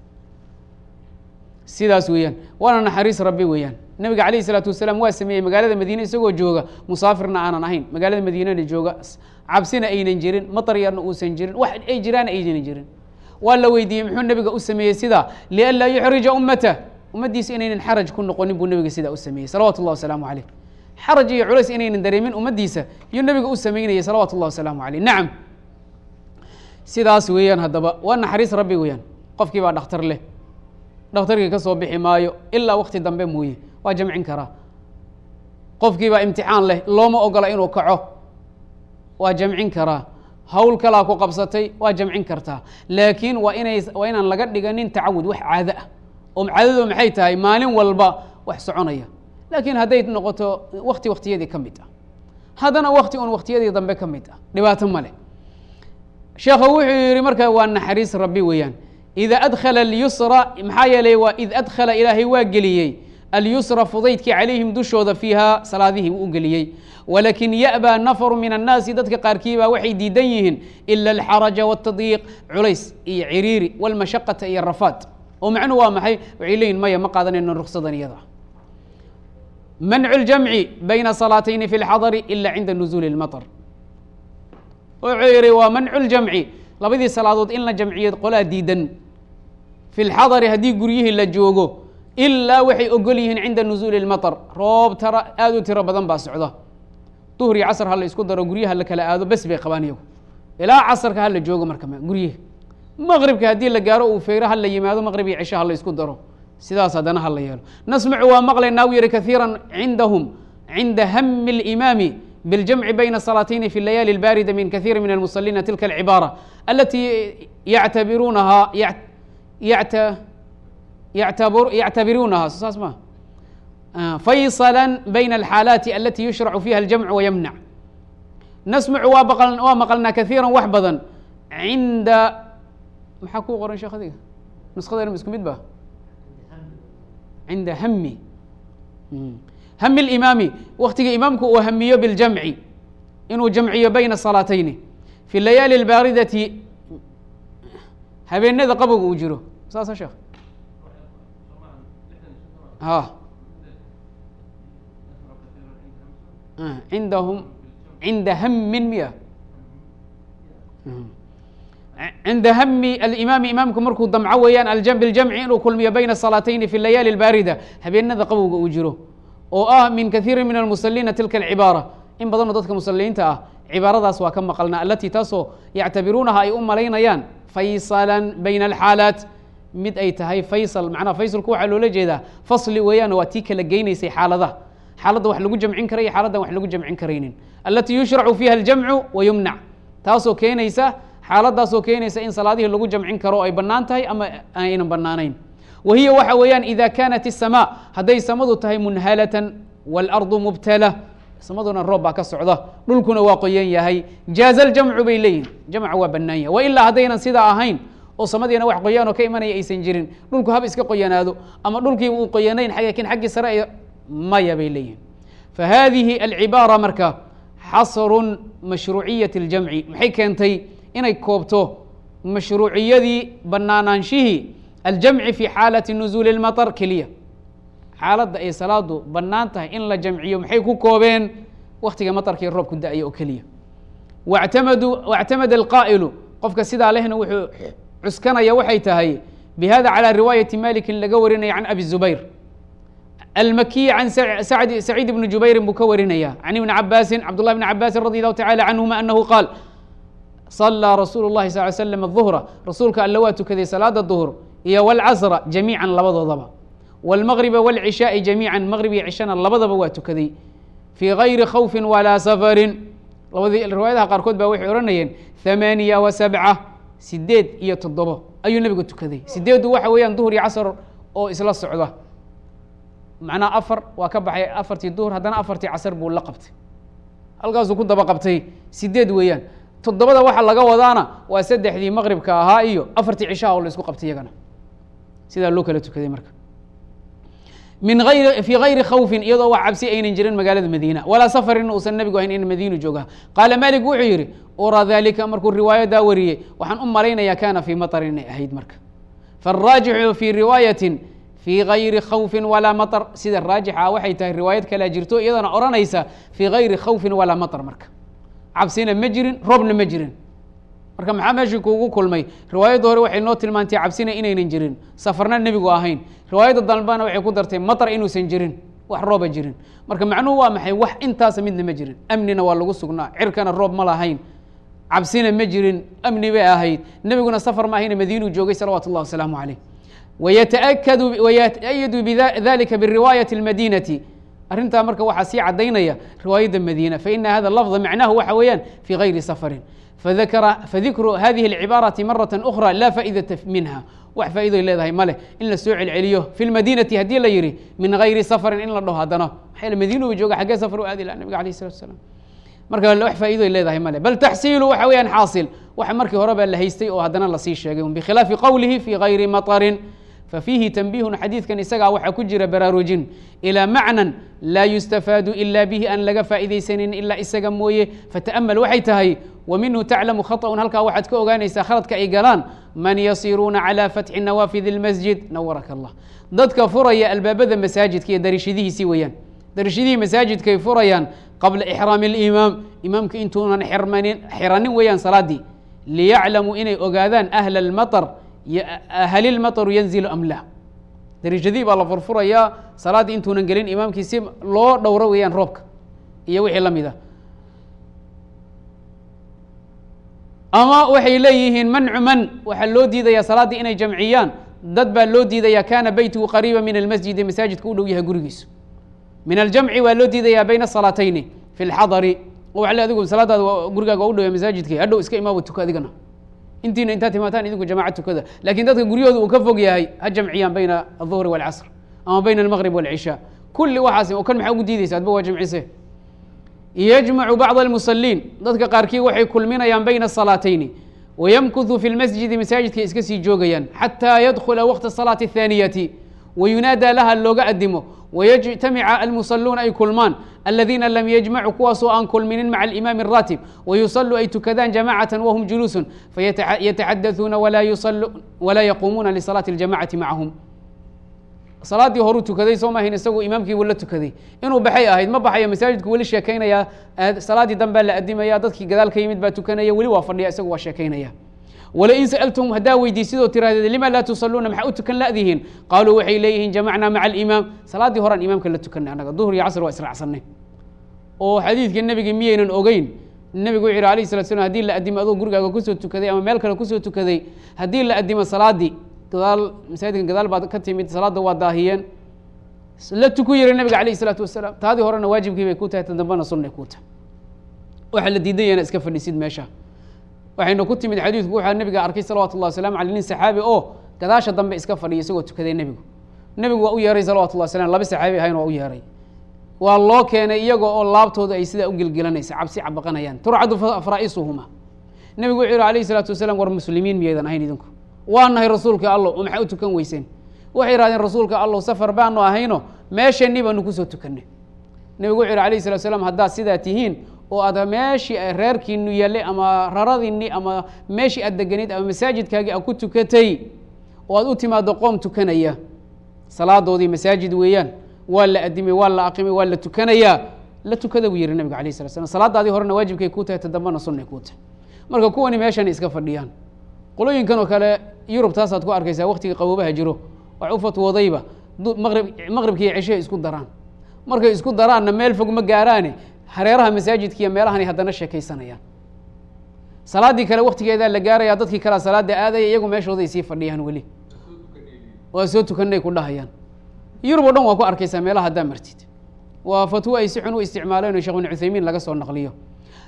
Sidaas weeyaan. Waana naxariis rabbi weeyaan. Nabiga alayh isalaatu wasalaam waa sameeyey magaalada madiine isagoo jooga musaafirna aanan ahayn. Magaalada madiinena jooga cabsina aynan jirin matar uusan jirin wax ay jiraan aynan jirin. Waa la weydiiyey muxuu nabiga u sameeyey sidaa lianlaa yuxrija ummata. Ummaddiisa inaynan xaraj ku noqonin buu nabiga sidaa u sameeyey. Salawatu llah wasalaamu caleyh xaraj iyo culays inaynan dareemin ummaddiisa iyuu nabiga u sameynayay salawatu llah wasalaamu caleyh nacam. Sidaas weeyaan haddaba waa naxariis rabbi weeyaan. Qofkii baa dhakhtar leh. Dhakhtarkii ka soo bixi maayo ilaa wakti dambe mooye waa jamcin karaa. Qofkii baa imtixaan leh looma ogola inuu kaco waa jamcin karaa. Hawl kalaa ku qabsatay waa jamcin kartaa. Laakiin waa inay waa inaan laga dhiganin tacawud wax caado ah. Oo caadadu maxay tahay? Maalin walba wax soconaya laakiin hadday noqoto wakti waktiyadii ka mid ah haddana wakti un waktiyadii dambe ka mid ah dhibaato ma leh sheekha wuxuu yihi marka waa naxariis rabbi weeyaan ida adkhala alyusra maxaa yeelay waa id adkhala ilaahay waa geliyey alyusra fudaydkii calayhim dushooda fiiha salaadihii u geliyey walakin ya'baa nafaru min annaasi dadka qaarkii baa waxay diidan yihiin ila alxaraja wاtadyiiq culays iyo ciriiri wاlmashaqata iyo rafaad oo macnuhu waa maxay waxay leeyihiin maya ma qaadanayno ruksadan iyada mancu ljamci bayna salaatayni fi اlxadari ila cinda nuzuuli اlmaطr wuxuu yihi waa mancu ljamci labadii salaadood in la jamciyo qolaa diidan fi lxadari haddii guryihii la joogo ilaa waxay ogol yihiin cinda nuzuuli اlmaطr roob tara aad u tiro badan baa socda duhr iyo casr ha la isku daro guryaha la kala aado bes bay qabaan iyagu ilaa casrka ha la joogo marka guryihi maqribka haddii la gaaro uu feyro ha la yimaado maqrib iyo cisho ha la isku daro sidaas haddana ha la yeelo nasmacu waa maqlaynaa u yihi kaiira cindahum cinda hami اlimaami بالجمع بين الصلاتين في الليالي الباردة من كثير من المصلين تلك العبارة التي يعتبرونها يعت يعتبر يعتبرونها اسمها فيصلا بين الحالات التي يشرع فيها الجمع ويمنع نسمع وابقل ومقلنا كثيرا وحبذا عند maxaa ku qoran sheekh adiga nuskhadeen isku mid ba cinda hami hami اlimaami waktiga imaamku uu hamiyo biاljamci inuu jamciyo bayna salaatayni fi layaali اlbaaridati habeenada qabowga uu jiro saasa sheekh ha cindahum cinda hamin miya cinda hami alimaami imaamku markuu damco weeyaan aljam biljamci inuu kulmiyo bayna salaatayni fi layaali اlbaarida habeenada qabowga uu jiro oo ah min kaiiri min almusaliina tilka alcibaara in badanoo dadka musaliyiinta ah cibaaradaas waa ka maqalnaa alatii taasoo yactabiruunaha ay u malaynayaan faysalan bayna alxaalaat mid ay tahay faysal macnaha faysalku waxaa loola jeedaa fasli weeyaan waa tii kala geynaysay xaaladaha xaaladda wax lagu jamcin karay iyo xaaladdan wax lagu jamcin karaynin alatii yushracu fiiha aljamcu wa yumnac taasoo keenaysa xaaladaasoo keenaysa in salaadihii lagu jamcin karo ay bannaan tahay ama aynan bannaanayn wa hiya waxa weeyaan ida kaanat الsamaa hadday samadu tahay munhalatan wاlardu mubtala samaduna roob baa ka socda dhulkuna waa qoyan yahay jaaza ljamcu bay leeyihin jamca waa bannaan yahay wa ilaa haddaynan sidaa ahayn oo samadiina wax qoyaan oo ka imanaya aysan jirin dhulku hab iska qoyanaado ama dhulkiiba uu qoyanayn lakin xaggii sare maya bay leeyihin fahadihi alcibaara marka xasru mashruuciyaة اljamci maxay keentay inay koobto mashruuciyadii banaanaanshihii aljamci fi xaalati nuzuuli اlmaطr keliya xaaladda ay salaadu bannaan tahay in la jamciyo maxay ku koobeen waktiga maطarkii roobku da-ya oo keliya wactamadu wاctamada alqaa'ilu qofka sidaa lehna wuxuu cuskanaya waxay tahay bihada calى riwaayati malikin laga warinaya can abi zubayr almakiyi can saciid bni jubayrin buu ka warinaya can ibni cabaasin cabdullah bni cabaasin radi allahu tacala canhuma anahu qaal صلىa rasuul الlahi sal ly slam الظuhra rasuulka alle waa tukaday salaada duhr iyo wاlcasra jamiica labadoodaba wاlmagriba wاlcishaai jamiica maqrib iyo cishana labadaba waa tukaday fii gayri khawfi walaa safarin labadii riwaayadaha qaarkood baa waxay odhanayeen ثamaaniya wa sabca sideed iyo toddobo ayuu nebigu tukaday sideeddu waxa weeyaan duhr iyo casr oo isla socda macnaha afar waa ka baxay afartii duhr haddana afartii casr buu la qabtay halkaasuu ku daba qabtay sideed weeyaan toddobada waxa laga wadaana waa saddexdii maqribka ahaa iyo afartii cishaha oo la isku qabtay iyagana sidaa loo kala tukaday marka min ayri fii gayri khawfin iyadoo wax cabsi aynan jirin magaalada madiina walaa safarin uusan nebigu ahayn in madiinu jooga qaala malik wuxuu yidhi uraa dalika markuu riwaayadaa wariyey waxaan u malaynayaa kana fii maطrin inay ahayd marka faaraajixu fii riwaayatin fii gayri khawfin walaa maطr sida raajixa waxay tahay riwaayad kalea jirto iyadana odhanaysa fii gayri khawfin walaa maطr marka cabsina ma jirin roobna ma jirin. Marka maxaa meeshii kuugu kulmay? Riwaayadda hore waxay noo tilmaantay cabsina inaynan jirin. Safarna nebigu ahayn. Riwaayadda dambana waxay ku dartay matar inuusan jirin wax rooba jirin. Marka macnuhu waa maxay? Wax intaasa midna ma jirin. Amnina waa lagu sugnaa. Cirkana roob ma lahayn. Cabsina ma jirin. Amni bay ahayd. Nebiguna safar ma ahayna madiinuu joogay salawatu اllah wasalaamu caleyh wayataakadu wayata-ayadu bidalika biriwaayati اlmadinati arintaa marka waxaa sii cadaynaya riwaayadda madiina faina hada lafda macnahu waxa weeyaan fii gayri safarin. Fadikru hadihi اlcibaarati marata ukhra laa faa'iidata minha wax faa'iidoy leedahay ma in la soo celceliyo fi lmadiinati haddii la yidhi min gayri safarin in la dhaho haddana. Maxaa madiina jooga xaggee safar u aadi laha nabiga alayh salatu salaam marka wax faa'iidoy leedahay ma bal taxsiilu waxa weeyaan xaasil. Wax markii hore la haystay oo haddana la sii sheegay. Bkhilaafi qowlihi fi gayri matarin fafiihi tanbihun xadiidkan isagaa waxaa ku jira baraarujin ilaa macnan laa yustafaadu ila bihi aan laga faa'iidaysanin ilaa isaga mooye fata'amal waxay tahay wa minhu taclamu khaطأun halkaa waxaad ka ogaanaysaa khaladka ay galaan man yasiruuna calى fatxi nawaafid اlmasjid nawaraka allah dadka furaya albaabada masaajidka iyo darishadihiisii weeyaan darishadihii masaajidkay furayaan qabla ixraami اlimaam imaamka intuunan xirmanin xiranin weeyaan salaadii liyaclamuu inay ogaadaan ahla اlmaطr hal ilmaطru yanzilu am la dariishadii baa la furfurayaa salaaddii intuunan gelin imaamkii si loo dhowro weeyaan roobka iyo wixii la mid a ama waxay leeyihiin mancu man waxaa loo diidayaa salaaddii inay jamciyaan dad baa loo diidayaa kana beytuhu qariiba min almasjidi masaajidka u dhow yahay gurigiisu min aljamci waa loo diidayaa bayna salaatayni fi lxadari waa le adigu salaadaada gurigaaga u dhow masaajidka hadhow iska imaaba tuka adigana intiina intaad timaataan idinku jamaca tukada lakin dadka guryahooda uu ka fog yahay ha jamciyaan bayna aلظuhri wاlcasr ama bayna almgrib wاlcishaa kulli waxaas o kan maxaa ugu diideysa adba waa jamcise yajmacu bacض اlmusaliin dadka qaarkii waxay kulminayaan bayna الصalaatayni wayamkuthu fi اlmasjidi masaajidkay iska sii joogayaan xataa yadkula waqta الصalaati الthaaniyati wayunaadaa laha looga adimo wayجtamica almusaluuna ay kulmaan aladiina lam yajmacuu kuwaasoo aan kulminin maca alimaami الraatib wayusaluu ay tukadaan jamacata wahum juluusun fayataxadauuna walaa yaquumuuna lisalaati اljamacati macahum salaaddii horuu tukaday soo maahayn isagu imaamkiibuu la tukaday inuu baxay ahayd ma baxayo masaajidku weli sheekaynaya salaaddii danbaa la adimaya dadkii gadaal ka yimid baa tukanaya weli waa fadhiya isagu waa sheekaynaya wlain sa'altahum haddaa weydiisidoo tiraahdeed lima laa tusaluuna maxaa u tukan la'dihiin qaaluu waxay leeyihiin jamacnaa maca alimaam. Salaaddii horaan imaamka la tukanay annaga duhr iyo casr waa israacsanay oo xadiidkii nebigii miyaynan ogeyn nebigu wuxu yihi alayh salat slam haddii la adimo adoo gurigaaga ku soo tukaday ama meel kale ku soo tukaday haddii la adimo salaaddii gadaal masaajidkan gadaal baad ka timid salaadda waa daahiyeen. La tuku yiri nebiga alayh isalaatu wasalaam taadii horena waajibkii bay ku tahay tan dambena sunnay ku tahay. Waxaa la diidan yaha ina iska fadhiisid meesha waxayna ku timid xadiidku waxaa nebiga arkay salawatu llahi waslamu aley nin saxaabi oo gadaasha dambe iska fadhiya isagoo tukaday nebigu. Nebigu waa u yeeray salawatu llah slam laba saxaabi ahayn waa u yeeray. Waa loo keenay iyago oo laabtooda ay sidaa u gelgelanaysa cabsi cabaqanayaan. Turcadu faraa'isuhuma nebigu wuxuu yihi alayh salaatu wasalaam war muslimiin miyaydan ahayn idinku? Waa nahay rasuulka allow oo maxaa u tukan weyseen? Waxay yihahdeen rasuulka allow safar baanu ahayno meesheenii baanu ku soo tukanay. Nebigu wuxu yihi alayh salatu slam haddaad sidaa tihiin oo aad meeshii reerkiinu yaallay ama raradiinni ama meeshii aad deganayd ama masaajidkaagii aad ku tukatay oo aad u timaado qoom tukanaya. Salaadoodii masaajid weeyaan waa la adimay waa la aqimay waa la tukanayaa la tukada buu yihi nabiga alayh sala slam salaadaadii horena waajibkay kuu tahay ta dambana sunnay kuu tahay. Marka kuwani meeshan iska fadhiyaan. Qolooyinkan oo kale yurub taasaad ku arkaysaa waktigii qaboobaha jiro. Wax u fatwoodayba maqrib maqribki iyo ceshihay isku daraan. Markay isku daraanna meel fog ma gaaraane hareeraha masaajidka iyo meelahani haddana sheekaysanayaan. Salaaddii kale waktigeedaa la gaaraya dadkii kalea salaada aadaya iyagu meeshooday sii fadhiyaan weli. Waa soo tukanay ku dhahayaan. Yurub o dhan waa ku arkaysaa meelaha haddaa martid. Waa fatwo ay si xun u isticmaaleen oo shekh bin cuthaymiin laga soo naqliyo.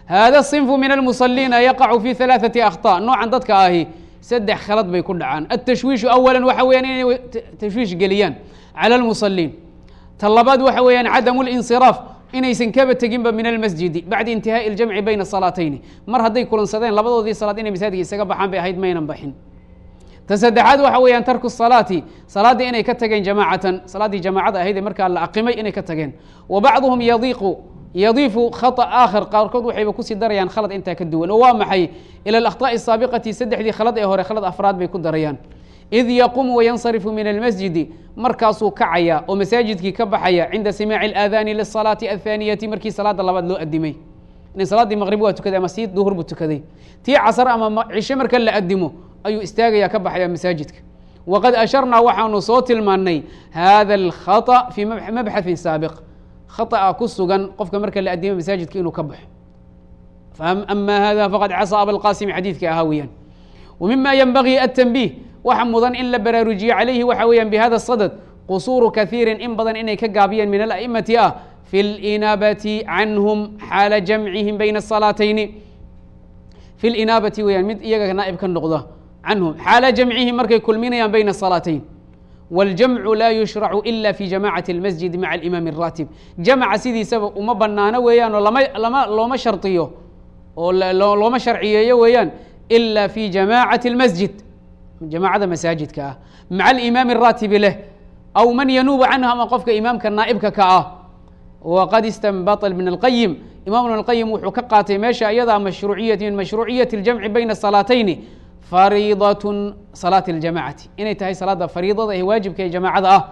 Hada sinfu min almusaliina yaqacu fi halaaثati akhطa noocan dadka ahi saddex khalad bay ku dhacaan. Atashwiishu awala waxa weyaan inay tashwiish geliyaan cala lmusaliin ta labaad waxa weeyaan cadamu linsiraaf inaysan kaba teginba min almasjidi bacda intihaaءi اljamci bayna salaatayni mar hadday kulansadeen labadoodii salaad inay masaajidka isaga baxaan bay ahayd maynan baxin ta saddexaad waxa weeyaan tarku salaati salaaddii inay ka tageen jamaacatan salaaddii jamaacada ahayd ee markaa la aqimay inay ka tageen wa bacduhum yadiiqu yadiifu khaطأ aakhar qaarkood waxayba kusii darayaan khalad intaa ka duwan oo waa maxay ila alakطaaءi الsaabiqati saddexdii khalad ee hore khalad afraad bay ku darayaan id yaqumu wayansarifu min almasjidi markaasuu kacaya oo masaajidkii ka baxaya cinda simaaci اlaadaani lisalaati athaaniyati markii salaada labaad loo adimay in salaaddii maqrib waa tukaday ama sii duhur buu tukaday tii casar ama cishe marka la adimo ayuu istaagaya ka baxaya masaajidka waqad asharnaa waxaanu soo tilmaannay hada alkhaطأ fii mabxathin saabiq khaطأa ku sugan qofka marka la adimo masaajidka inuu ka baxo ama hada faqad casa abalqasim xadiidka ahaa weeyaan wa mima yenbagii aلtanbih waxa mudan in la baraarujiyo calayhi waxa weeyaan bihada sadad qusuuru kaiirin in badan inay ka gaabiyeen min ala'immati ah fi linaabati canhum xaala jamcihim bayna salaatayni. Fi linaabati weyaan mid iyaga naa'ib ka noqda canhum xaala jamcihim markay kulminayaan bayna salaatayn waljamcu laa yushracu ila fi jamacati اlmasjid maca alimaami الraatib jamca sidiisaba uma banaano weeyaan lama lama looma shariyo oo looma sharciyeeyo weeyaan ila fi jamacati اlmasjid jamaacada masaajidka ah maca alimaami الraatibi leh aw man yanuubu canhu ama qofka imaamka naa'ibka ka ah waqad istanbata ibn اlqayim imam ibn اlqayim wuxuu ka qaatay meesha iyadaa mashruuciyat min mashruuciyati اljamci bayna الsalaatayni fariidatun salaati اljamacati inay tahay salaada fariidada ee waajibka ee jamaacada ah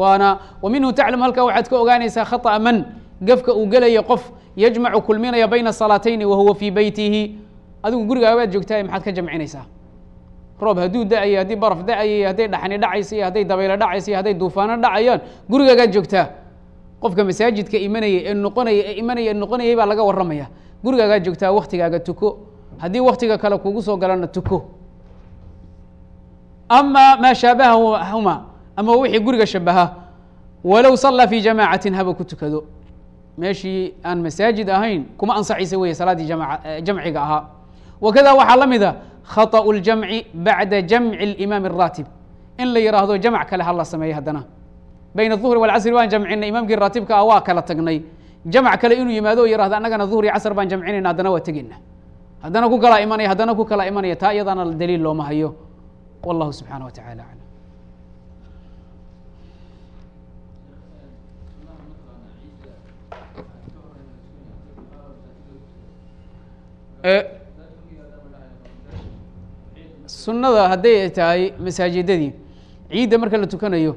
waana wa minhu taclam halkaa waxaad ka ogaanaysaa khaطأa man gafka uu gelaya qof yajmacu kulminaya bayna salaatayni wa huwa fii beytihi adigu gurigaabaad joogtaay maxaad ka jamcinaysaa roob hadduu da'ayay haddii baraf da'ayay hadday dhaxni dhacaysa iyo hadday dabaylo dhacaysa iyo hadday duufaano dhacayaan gurigaagaad joogtaa qofka masaajidka imanaya ee noqonaya ee imanaya ee noqonayay baa laga warramaya. Gurigaagaa joogtaa waktigaaga tuko. Haddii waktiga kale kugu soo galana tuko. Ama maa shaabahahuma ama wixii guriga shabaha. Walow sallaa fi jamaacatin haba ku tukado. Meeshii aan masaajid ahayn kuma ansaxaysa weeye salaaddii jamaca jamciga ahaa wakada waxaa la mida khaطأu اljamci bacda jamci اlimaami الraatib in la yidhaahdo jamc kale ha la sameeyo haddana bayna الظuhri wاlcasri waan jamcinay imaamkii raatibka ah waa kala tagnay jamc kale inuu yimaado o yihahdo annagana duhr iyo casr baan jamcinayna haddana waa tegeyna haddana ku kala imanaya haddana ku kala imanaya taa iyadana daliil looma hayo wallahu subxaanaه wa tacala aclam sunnada hadday ay tahay masaajidadii. Ciidda marka la tukanayo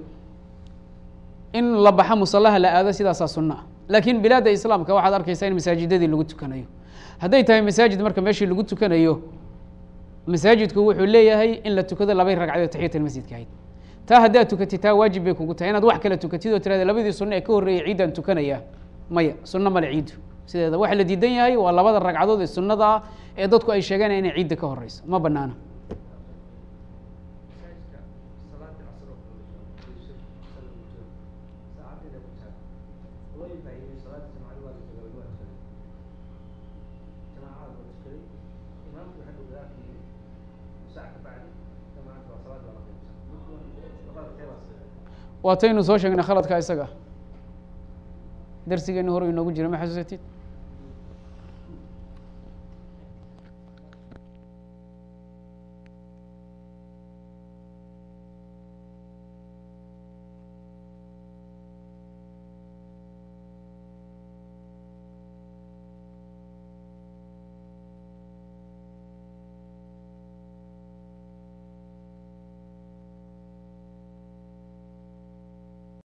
in la baxa musallaha la aado sidaasaa sunno laakiin bilaadda islaamka waxaad arkaysaa in masaajidadii lagu tukanayo. Hadday tahay masaajid marka meeshii lagu tukanayo masaajidku wuxuu leeyahay in la tukado labay ragcadood taxiyat ahayd. Taa haddaad tukatid taa waajib bay kugu tahay. Inaad wax kale tukatid oo tirahda labadii sunno ee ka horreeyay ciiddaan tukanaya maya sunno male ciiddu sideeda waxa la diidan yahay waa labada ragcadood ee sunnada ah ee dadku ay sheeganaya inay ciidda ka horeyso ma banaana waataynu soo sheegnay khaladka isaga. Darsigeena hore inoogu jira ma xasuusatid